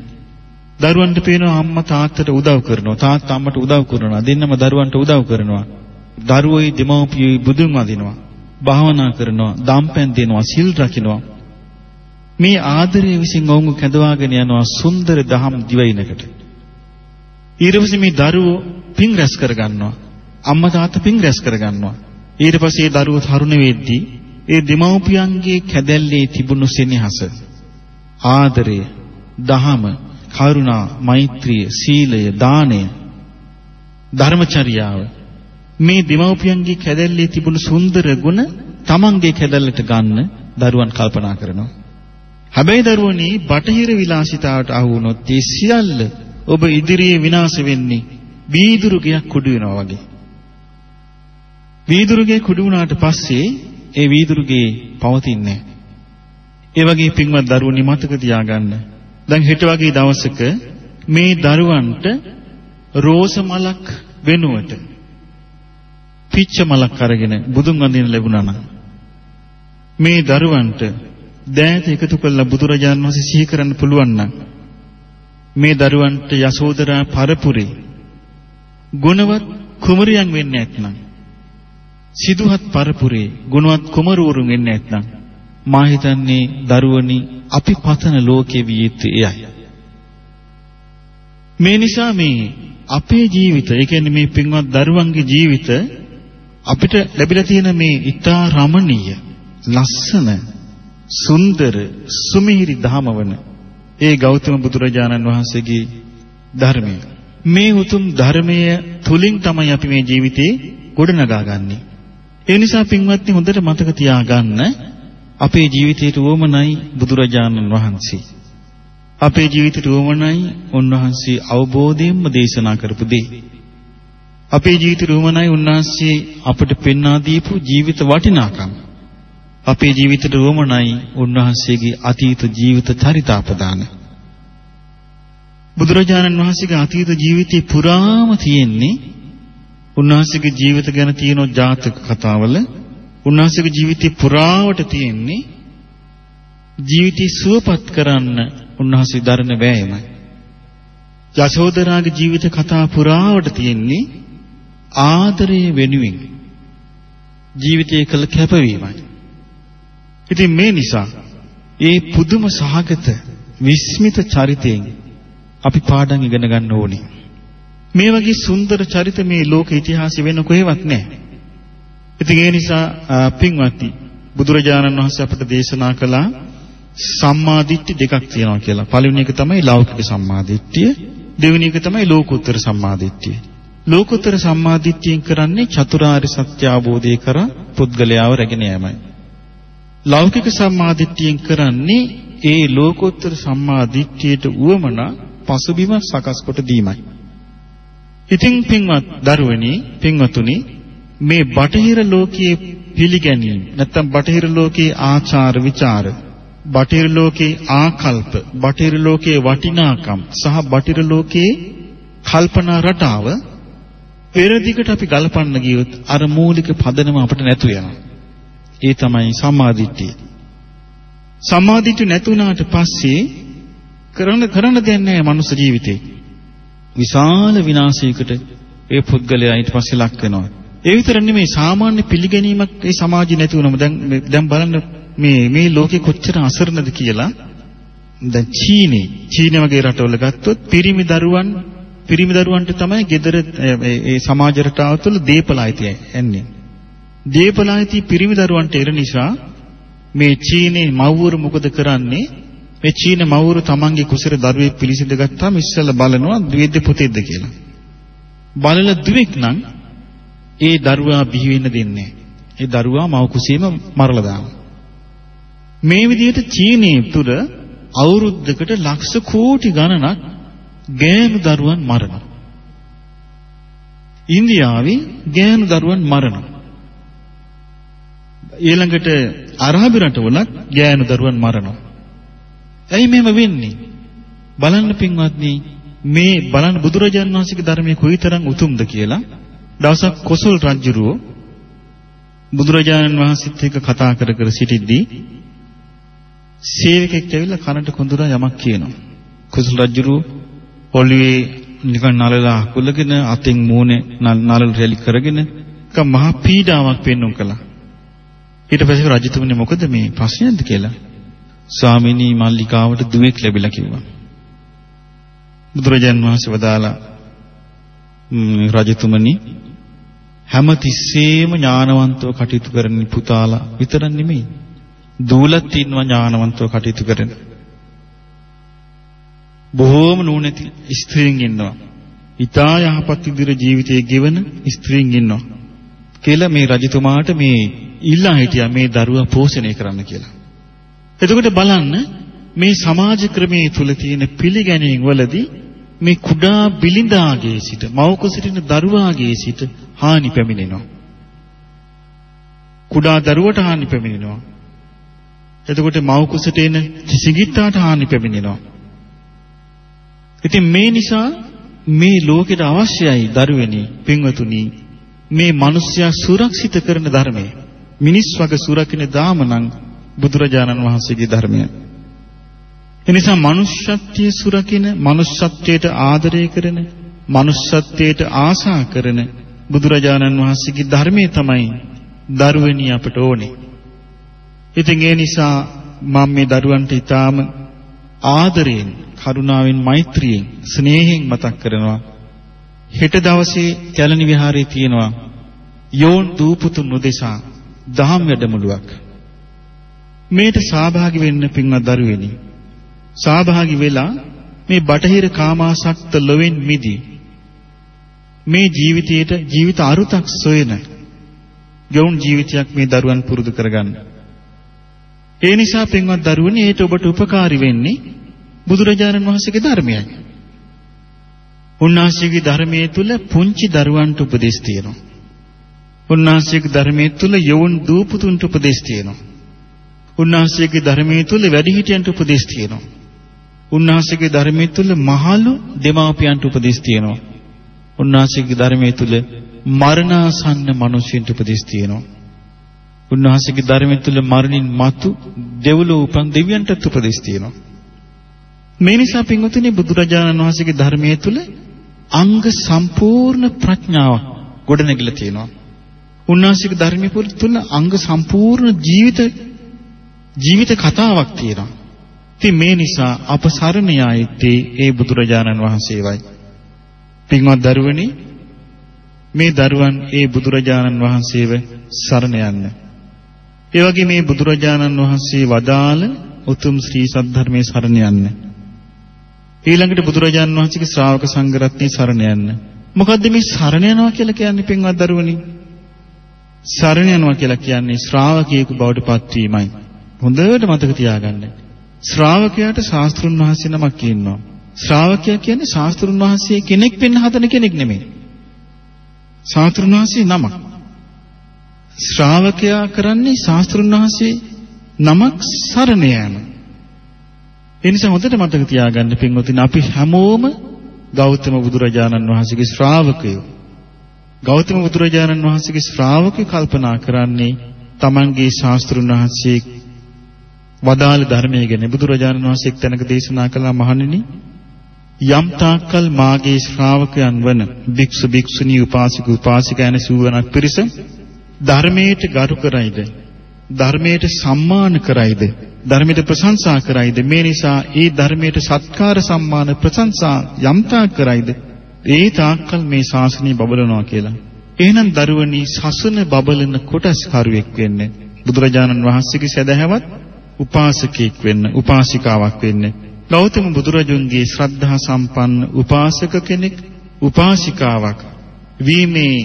දරුවන්ට පේනවා අම්මා තාත්තට උදව් කරනවා. තාත්තා අම්මට උදව් කරනවා. දෙන්නම දරුවන්ට උදව් කරනවා. දරුවෝයි දෙමව්පියෝයි බුදුන් වදිනවා. භාවනා කරනවා. දම්පැන් දෙනවා. සිල් රකින්නවා. මේ ආදරය විසින් ඔවුන් කැඳවාගෙන යනවා සුන්දර දහම් දිවයිනකට. ඊට මේ දරුවෝ පින් රැස් කරගන්නවා. අම්මා තාත්තා පින් රැස් කරගන්නවා. ඊට පස්සේ දරුවෝ තරුණ වෙද්දී ඒ දෙමව්පියන්ගේ කැදැල්ලේ තිබුණු සෙනෙහස ආදරය, දහම, කරුණා, මෛත්‍රිය, සීලය, දානය, ධර්මචර්යාව මේ දෙමව්පියන්ගේ කැදැල්ලේ තිබුණු සුන්දර ගුණ තමන්ගේ කැදැල්ලට ගන්න දරුවන් කල්පනා කරනවා. හැබැයි දරුවනි බටහිර විලාසිතාවට අහු වුණොත් ඒ සියල්ල ඔබ ඉදිරියේ විනාශ වෙන්නේ බීදුරු ගයක් කුඩු වෙනවා වගේ. වීදුරුගේ කුඩු වුණාට පස්සේ ඒ වීදුරුගේ පවතින්නේ ඒ වගේ පින්වත් දරුවනි මතක තියාගන්න. දැන් හෙට වගේ දවසක මේ දරුවන්ට රෝස මලක් වෙනුවට පිච්ච මලක් අරගෙන බුදුන් වඳින්න ලැබුණා නම් මේ දරුවන්ට දෑත එකතු කරලා බුදුරජාණන් වහන්සේ සිහි කරන්න පුළුවන් නම් මේ දරුවන්ට යසෝදරා පරපුරේ ගුණවත් කුමරියන් වෙන්නේ නැත්නම් සිදුහත් පරපුරේ ගුණවත් කුමරුවරුන් එන්නේ නැත්නම් මා හිතන්නේ දරුවනි අපි පතන ලෝකයේ විය යුත්තේ එයයි. මේ නිසා මේ අපේ ජීවිත, ඒ කියන්නේ මේ පින්වත් දරුවන්ගේ ජීවිත අපිට ලැබිලා තියෙන මේ ඊටා රමණීය ලස්සන සුන්දර සුමිහිරි ධමවන ඒ ගෞතම බුදුරජාණන් වහන්සේගේ ධර්මය. මේ උතුම් ධර්මය තුලින් තමයි අපි මේ ජීවිතේ ගොඩනගාගන්නේ. ඒ නිසා පින්වත්නි හොඳට මතක තියාගන්න අපේ ජීවිතයට උවමනයි බුදුරජාණන් වහන්සේ. අපේ ජීවිතයට උවමනයි උන්වහන්සේ අවබෝධයෙන්ම දේශනා කරපු දේ. අපේ ජීවිතයට උවමනයි උන්වහන්සේ අපට පෙන්වා දීපු ජීවිත වටිනාකම්. අපේ ජීවිතයට උවමනයි උන්වහන්සේගේ අතීත ජීවිත චරිතාපදාන. බුදුරජාණන් වහන්සේගේ අතීත ජීවිතේ පුරාම තියෙන්නේ උන්වහන්සේගේ ජීවිත ගැන තියෙන ජාතක කතාවල උන්වහන්සේගේ ජීවිතේ පුරාවට තියෙන්නේ ජීවිතය සුවපත් කරන්න උන්වහන්සේ දරන වෑයමයි. යශෝදරාගේ ජීවිත කතා පුරාවට තියෙන්නේ ආදරය වෙනුවෙන් ජීවිතය කළ කැපවීමයි. ඉතින් මේ නිසා ඒ පුදුම සහගත විස්මිත චරිතයෙන් අපි පාඩම් ඉගෙන ගන්න ඕනේ. මේ වගේ සුන්දර චරිත මේ ලෝක ඉතිහාසෙ වෙන කොහෙවත් නැහැ. ඉතින් ඒ නිසා පින්වත්නි බුදුරජාණන් වහන්සේ අපට දේශනා කළා සම්මාදිට්ඨි දෙකක් තියෙනවා කියලා. පළවෙනි එක තමයි ලෞකික සම්මාදිට්ඨිය, දෙවෙනි එක තමයි ලෝකෝත්තර සම්මාදිට්ඨිය. ලෝකෝත්තර සම්මාදිට්ඨියෙන් කරන්නේ චතුරාර්ය සත්‍ය අවබෝධය කර පුද්ගලයාව රැගෙන යෑමයි. ලෞකික සම්මාදිට්ඨියෙන් කරන්නේ ඒ ලෝකෝත්තර සම්මාදිට්ඨියට උවමනා පසුබිම සකස් කොට දීමයි. ඉතින් පින්වත් දරුවනි පින්වතුනි මේ බටහිර ලෝකයේ පිළිගැනීම නැත්නම් බටහිර ලෝකයේ ආචාර විචාර බටහිර ලෝකයේ ආකල්ප බටහිර ලෝකයේ වටිනාකම් සහ බටහිර ලෝකයේ කල්පනා රටාව පෙර දිගට අපි ගලපන්න ගියොත් අර මූලික පදනම අපිට නැතු වෙනවා. ඒ තමයි සම්මාදිට්ඨිය. සම්මාදිට්ඨිය නැතුණාට පස්සේ කරන කරන දෙයක් නැහැ මනුස්ස ජීවිතේ. විශාල විනාශයකට ඒ පුද්ගලයා ඊට පස්සේ ලක් වෙනවා. ඒ විතර නෙමෙයි සාමාන්‍ය පිළිගැනීමක් ඒ සමාජෙ නැති වුණම දැන් දැන් බලන්න මේ මේ ලෝකේ කොච්චර අසරණද කියලා දැන් චීනේ චීන වගේ රටවල ගත්තොත් පිරිමි දරුවන් පිරිමි දරුවන්ට තමයි gedara ඒ සමාජ රටාව තුළ දීපල අයිතිය එන්නේ. දීපල අයිති පිරිමි දරුවන්ට එර නිසා මේ චීනේ මව්වරු මොකද කරන්නේ? මේ චීන මව්වරු තමන්ගේ කුසර දරුවෙක් පිළිසිඳ ගත්තාම ඉස්සෙල්ලා බලනවා දුවේද පුතේද කියලා. බලලා දුවෙක් නම් ඒ දරුවා බිහි වෙන්න දෙන්නේ ඒ දරුවා මව කුසීම මරලා දානවා. මේ විදිහට චීනයේ තුර අවුරුද්දකට ලක්ෂ කෝටි ගණනක් ගෑනු දරුවන් මරනවා. ඉන්දියාවේ ගෑනු දරුවන් මරනවා. ඊළඟට අරාබි රටවලත් ගෑනු දරුවන් මරනවා. ඇයි මෙහෙම වෙන්නේ? බලන්න පින්වත්නි මේ බලන්න බුදුරජාන් වහන්සේගේ ධර්මයේ කොයිතරම් උතුම්ද කියලා දවසක් කොසල් රජුරෝ බුදුරජාණන් වහන්සේත් එක්ක කතා කර කර සිටිද්දී සේවකෙක් ඇවිල්ලා කනට කොඳුරා යමක් කියනවා. කොසල් රජුරෝ ඔළුවේ නිකන් නලලා අකුලගෙන අතෙන් මූණේ නලල රැලි කරගෙන එක මහා පීඩාවක් පෙන්වුම් කළා. ඊට පස්සේ රජතුමනි මොකද මේ ප්‍රශ්නයක්ද කියලා. ස්වාමිනී මල්ලිකාවට දුවෙක් ලැබිලා කිව්වා. බුදුරජාන් වහන්සේ වදාලා රජතුමනි හැම තිස්සෙම ඥානවන්තව කටයුතු කරන පුතාලා විතරක් නෙමෙයි දූලත් ඉන්නවා ඥානවන්තව කටයුතු කරන බොහෝම නුවණැති ස්ත්‍රීන් ඉන්නවා ඊතා යහපත් ඉදිරි ජීවිතයේ ගෙවන ස්ත්‍රීන් ඉන්නවා කියලා මේ රජතුමාට මේ ඉල්ලා හිටියා මේ දරුවා පෝෂණය කරන්න කියලා එතකොට බලන්න මේ සමාජ ක්‍රමයේ තුල තියෙන පිළිගැනීම් වලදී මේ කුඩා බිලිඳාගේ සිට මවක සිටින දරුවාගේ සිට හානි පැමිණෙනවා. කුඩා දරුවට හානි පැමිණෙනවා. එතකොට මව කුසට එන සිඟිත්තාට හානි පැමිණෙනවා. ඉතින් මේ නිසා මේ ලෝකෙට අවශ්‍යයි දරුවෙනි පින්වතුනි මේ මිනිස්යා සුරක්ෂිත කරන ධර්මය. මිනිස් වග සුරකින්න දාමනම් බුදුරජාණන් වහන්සේගේ ධර්මය. එනිසා මනුෂ්‍යත්වයේ සුරකින, මනුෂ්‍යත්වයට ආදරය කරන, මනුෂ්‍යත්වයට ආසා කරන බුදුරජාණන් වහන්සේගේ ධර්මයේ තමයි දරුවෙනි අපට ඕනේ. ඉතින් ඒ නිසා මම මේ දරුවන්ට ඊටාම ආදරයෙන්, කරුණාවෙන්, මෛත්‍රියෙන්, ස්නේහයෙන් මතක් කරනවා. හෙට දවසේ කැලණි විහාරයේ තියෙනවා යෝන් දූපුතුන් උදෙසා දහම් වැඩමුළුවක්. මේට සහභාගී වෙන්න පින්වත් දරුවෙනි. සහභාගී වෙලා මේ බටහිර කාමාසක්ත ලොවෙන් මිදී මේ ජීවිතයට ජීවිත අරුතක් සොයන යොවුන් ජීවිතයක් මේ දරුවන් පුරුදු කරගන්න. ඒ නිසා පින්වත් දරුවනි ඒට ඔබට උපකාරී වෙන්නේ බුදුරජාණන් වහන්සේගේ ධර්මයයි. උන්වහන්සේගේ ධර්මයේ තුල පුංචි දරුවන්ට උපදෙස් තියෙනවා. උන්වහන්සේගේ ධර්මයේ තුල යොවුන් දූපුතුන්ට උපදෙස් තියෙනවා. උන්වහන්සේගේ ධර්මයේ තුල වැඩිහිටියන්ට උපදෙස් තියෙනවා. උන්වහන්සේගේ ධර්මයේ තුල මහලු දෙමාපියන්ට උපදෙස් තියෙනවා. උන්වහන්සේගේ ධර්මයේ තුල මරණාසන්න මිනිසුන්ට උපදෙස් තියෙනවා. උන්වහන්සේගේ ධර්මයේ තුල මරණින් මතු දෙව්ලොව උපන් දෙවියන්ටත් උපදෙස් තියෙනවා. මේ නිසා පින්වතුනි බුදුරජාණන් වහන්සේගේ ධර්මයේ තුල අංග සම්පූර්ණ ප්‍රඥාව ගොඩනැගිලා තියෙනවා. උන්වහන්සේගේ ධර්මයේ තුල අංග සම්පූර්ණ ජීවිත ජීවිත කතාවක් තියෙනවා. ඉතින් මේ නිසා අප සරණ යායත්තේ ඒ බුදුරජාණන් වහන්සේවයි. පින්වත් දරුවනි මේ දරුවන් ඒ බුදුරජාණන් වහන්සේව සරණ යන්න. ඒ වගේ මේ බුදුරජාණන් වහන්සේ වදාළ උතුම් ශ්‍රී සද්ධර්මයේ සරණ යන්න. ඊළඟට බුදුරජාණන් වහන්සේගේ ශ්‍රාවක සංඝරත්නයේ සරණ යන්න. මොකද්ද මේ සරණ යනවා කියලා කියන්නේ පින්වත් දරුවනි? සරණ යනවා කියලා කියන්නේ ශ්‍රාවකයෙකු බවට පත්වීමයි. හොඳට මතක තියාගන්න. ශ්‍රාවකයාට ශාස්ත්‍රුන් වහන්සේ නමක් ඉන්නවා. ශ්‍රාවකයා කියන්නේ ශාස්ත්‍රුන් වහන්සේ කෙනෙක් වෙන්න හදන කෙනෙක් නෙමෙයි. ශාස්ත්‍රුන් වහන්සේ නමක්. ශ්‍රාවකයා කරන්නේ ශාස්ත්‍රුන් වහන්සේ නමක් සරණ යාම. ඒ නිසා හොඳට මතක තියාගන්න පින්වතුනි අපි හැමෝම ගෞතම බුදුරජාණන් වහන්සේගේ ශ්‍රාවකයෝ. ගෞතම බුදුරජාණන් වහන්සේගේ ශ්‍රාවකයෝ කල්පනා කරන්නේ තමන්ගේ ශාස්ත්‍රුන් වහන්සේ වදාළ ධර්මයේ ගැන. බුදුරජාණන් වහන්සේ එක් තැනක දේශනා කළා මහණෙනි යම් තාක්කල් මාගේ ශ්‍රාවකයන් වන භික්ෂු භික්ෂුණී උපාසික උපාසිකා යන සූවනක් පිරිස ධර්මයට ගරු කරයිද? ධර්මයට සම්මාන කරයිද? ධර්මයට ප්‍රශංසා කරයිද? මේ නිසා ඒ ධර්මයට සත්කාර සම්මාන ප්‍රශංසා යම් තාක් කරයිද? ඒ තාක්කල් මේ ශාසනය බබලනවා කියලා. එහෙනම් දරුවනි සසන බබලන කොටස් කරුවෙක් වෙන්නේ. බුදුරජාණන් වහන්සේගේ සදහැවත් උපාසකෙක් වෙන්න උපාසිකාවක් වෙන්න. ගෞතම බුදුරජුන්ගේ ශ්‍රද්ධා සම්පන්න උපාසක කෙනෙක් උපාසිකාවක් වීමේ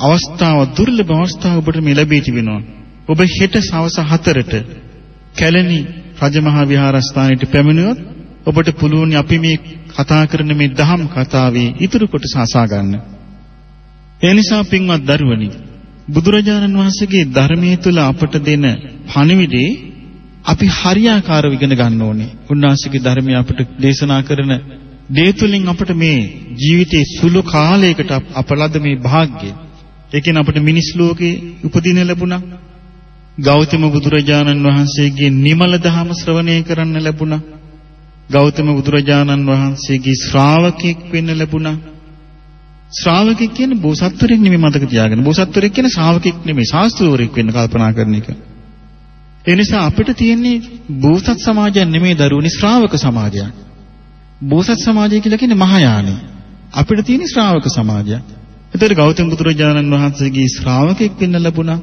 අවස්ථාව දුර්ලභ අවස්ථාව ඔබට මේ ලැබී තිබෙනවා. ඔබ හෙට සවස 4ට කැලණි රජමහා විහාරස්ථානයට පැමිණියොත් ඔබට පුළුවන් අපි මේ කතා කරන මේ දහම් කතාවේ ඉතුරු කොටස අසා ගන්න. ඒ නිසා පින්වත් දරුවනි බුදුරජාණන් වහන්සේගේ ධර්මයේ තුල අපට දෙන පණිවිඩේ අපි හරියාකාරව ඉගෙන ගන්න ඕනේ. උන්වහන්සේගේ ධර්මය අපට දේශනා කරන දේ තුලින් අපට මේ ජීවිතේ සුළු කාලයකට අපලද මේ වාග්ය. ඒ කියන්නේ අපට මිනිස් ලෝකේ උපදින ලැබුණා. ගෞතම බුදුරජාණන් වහන්සේගේ නිමල දහම ශ්‍රවණය කරන්න ලැබුණා. ගෞතම බුදුරජාණන් වහන්සේගේ ශ්‍රාවකෙක් වෙන්න ලැබුණා. ශ්‍රාවකෙක් කියන්නේ බෝසත්වරයෙක් නෙමෙයි මතක තියාගන්න. බෝසත්වරයෙක් කියන්නේ ශ්‍රාවකෙක් නෙමෙයි ශාස්ත්‍රවරයෙක් වෙන්න කල්පනා කරන එක. ඒ නිසා අපිට තියෙන්නේ බෝසත් සමාජයක් නෙමෙයි දරුවනි ශ්‍රාවක සමාජයක්. බෝසත් සමාජය කියලා කියන්නේ මහායානෙ. අපිට තියෙන්නේ ශ්‍රාවක සමාජයක්. ඒතර ගෞතම බුදුරජාණන් වහන්සේගේ ශ්‍රාවකෙක් වෙන්න ලැබුණා.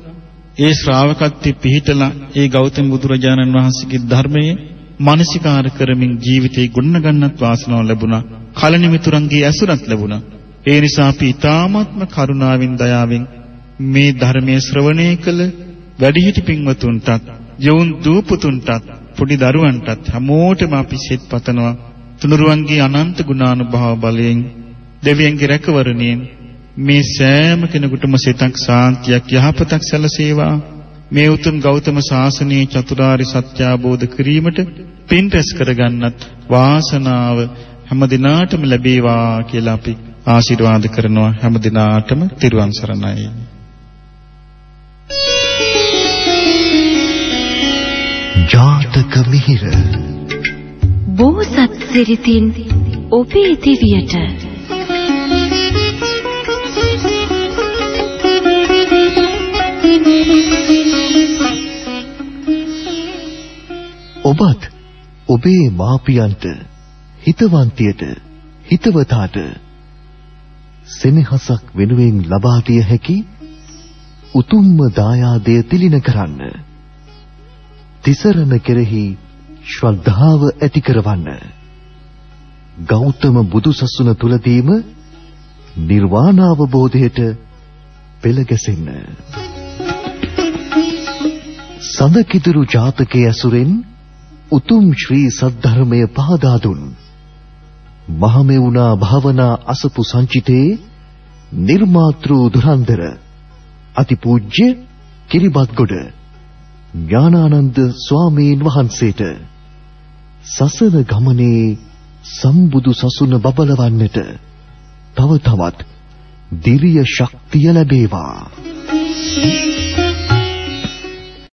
ඒ ශ්‍රාවකත්වයේ පිහිටලා ඒ ගෞතම බුදුරජාණන් වහන්සේගේ ධර්මයේ මානසිකාර කරමින් ජීවිතේ ගොඩනගන්නත් වාසනාව ලැබුණා. කලණි මිතුරන්ගේ ඇසුරත් ලැබුණා. ඒ නිසා අපි ඊ타ත්ම කරුණාවෙන් දයාවෙන් මේ ධර්මයේ ශ්‍රවණය කළ වැඩිහිටි පින්වතුන්ටත් යොවුන් දූපුතුන්ටත් පොඩි දරුවන්ටත් හැමෝටම අපි සෙත් පතනවා තුනුරුවන්ගේ අනන්ත ගුණානුභාව බලයෙන් දෙවියන්ගේ රැකවරණයෙන් මේ සෑම කෙනෙකුටම සිතක් සාන්තියක් යහපතක් සැලසේවා මේ උතුම් ගෞතම සාසනයේ චතුරාරි සත්‍ය අවබෝධ කිරීමට පින් රැස් කරගන්නත් වාසනාව හැම දිනාටම ලැබේවා කියලා අපි ආශිර්වාද කරනවා. හැම දිනාටම තිරුවන් සරණයි. ජාතක මිහිර. බෝසත් සිරිතින් ඔබේ දිවියට ඔබත් ඔබේ මාපියන්ට හිතවන්තියට හිතවතාට සෙනෙහසක් වෙනුවෙන් ලබා දිය හැකි උතුම්ම දායාදය තිලින කරන්න තිසරණ කෙරෙහි ශ්‍රද්ධාව ඇති කරවන්න. ගෞතම බුදුසසුන තුලදීම නිර්වාණ අවබෝධයට පෙළ ගැසෙන්න. සඳකිතුරු ජාතකයේ ඇසුරෙන් උතුම් ශ්‍රී සද්ධර්මය පහදා දුන් මහමෙවුනා භාවනා අසපු සංචිතේ නිර්මාතෘ දුරන්දර අතිපූජ්‍ය කිරිබත්ගොඩ ඥානානන්ද ස්වාමීන් වහන්සේට සසර ගමනේ සම්බුදු සසුන බබලවන්නට තව තවත් දිරිය ශක්තිය ලැබේවා. Thank you.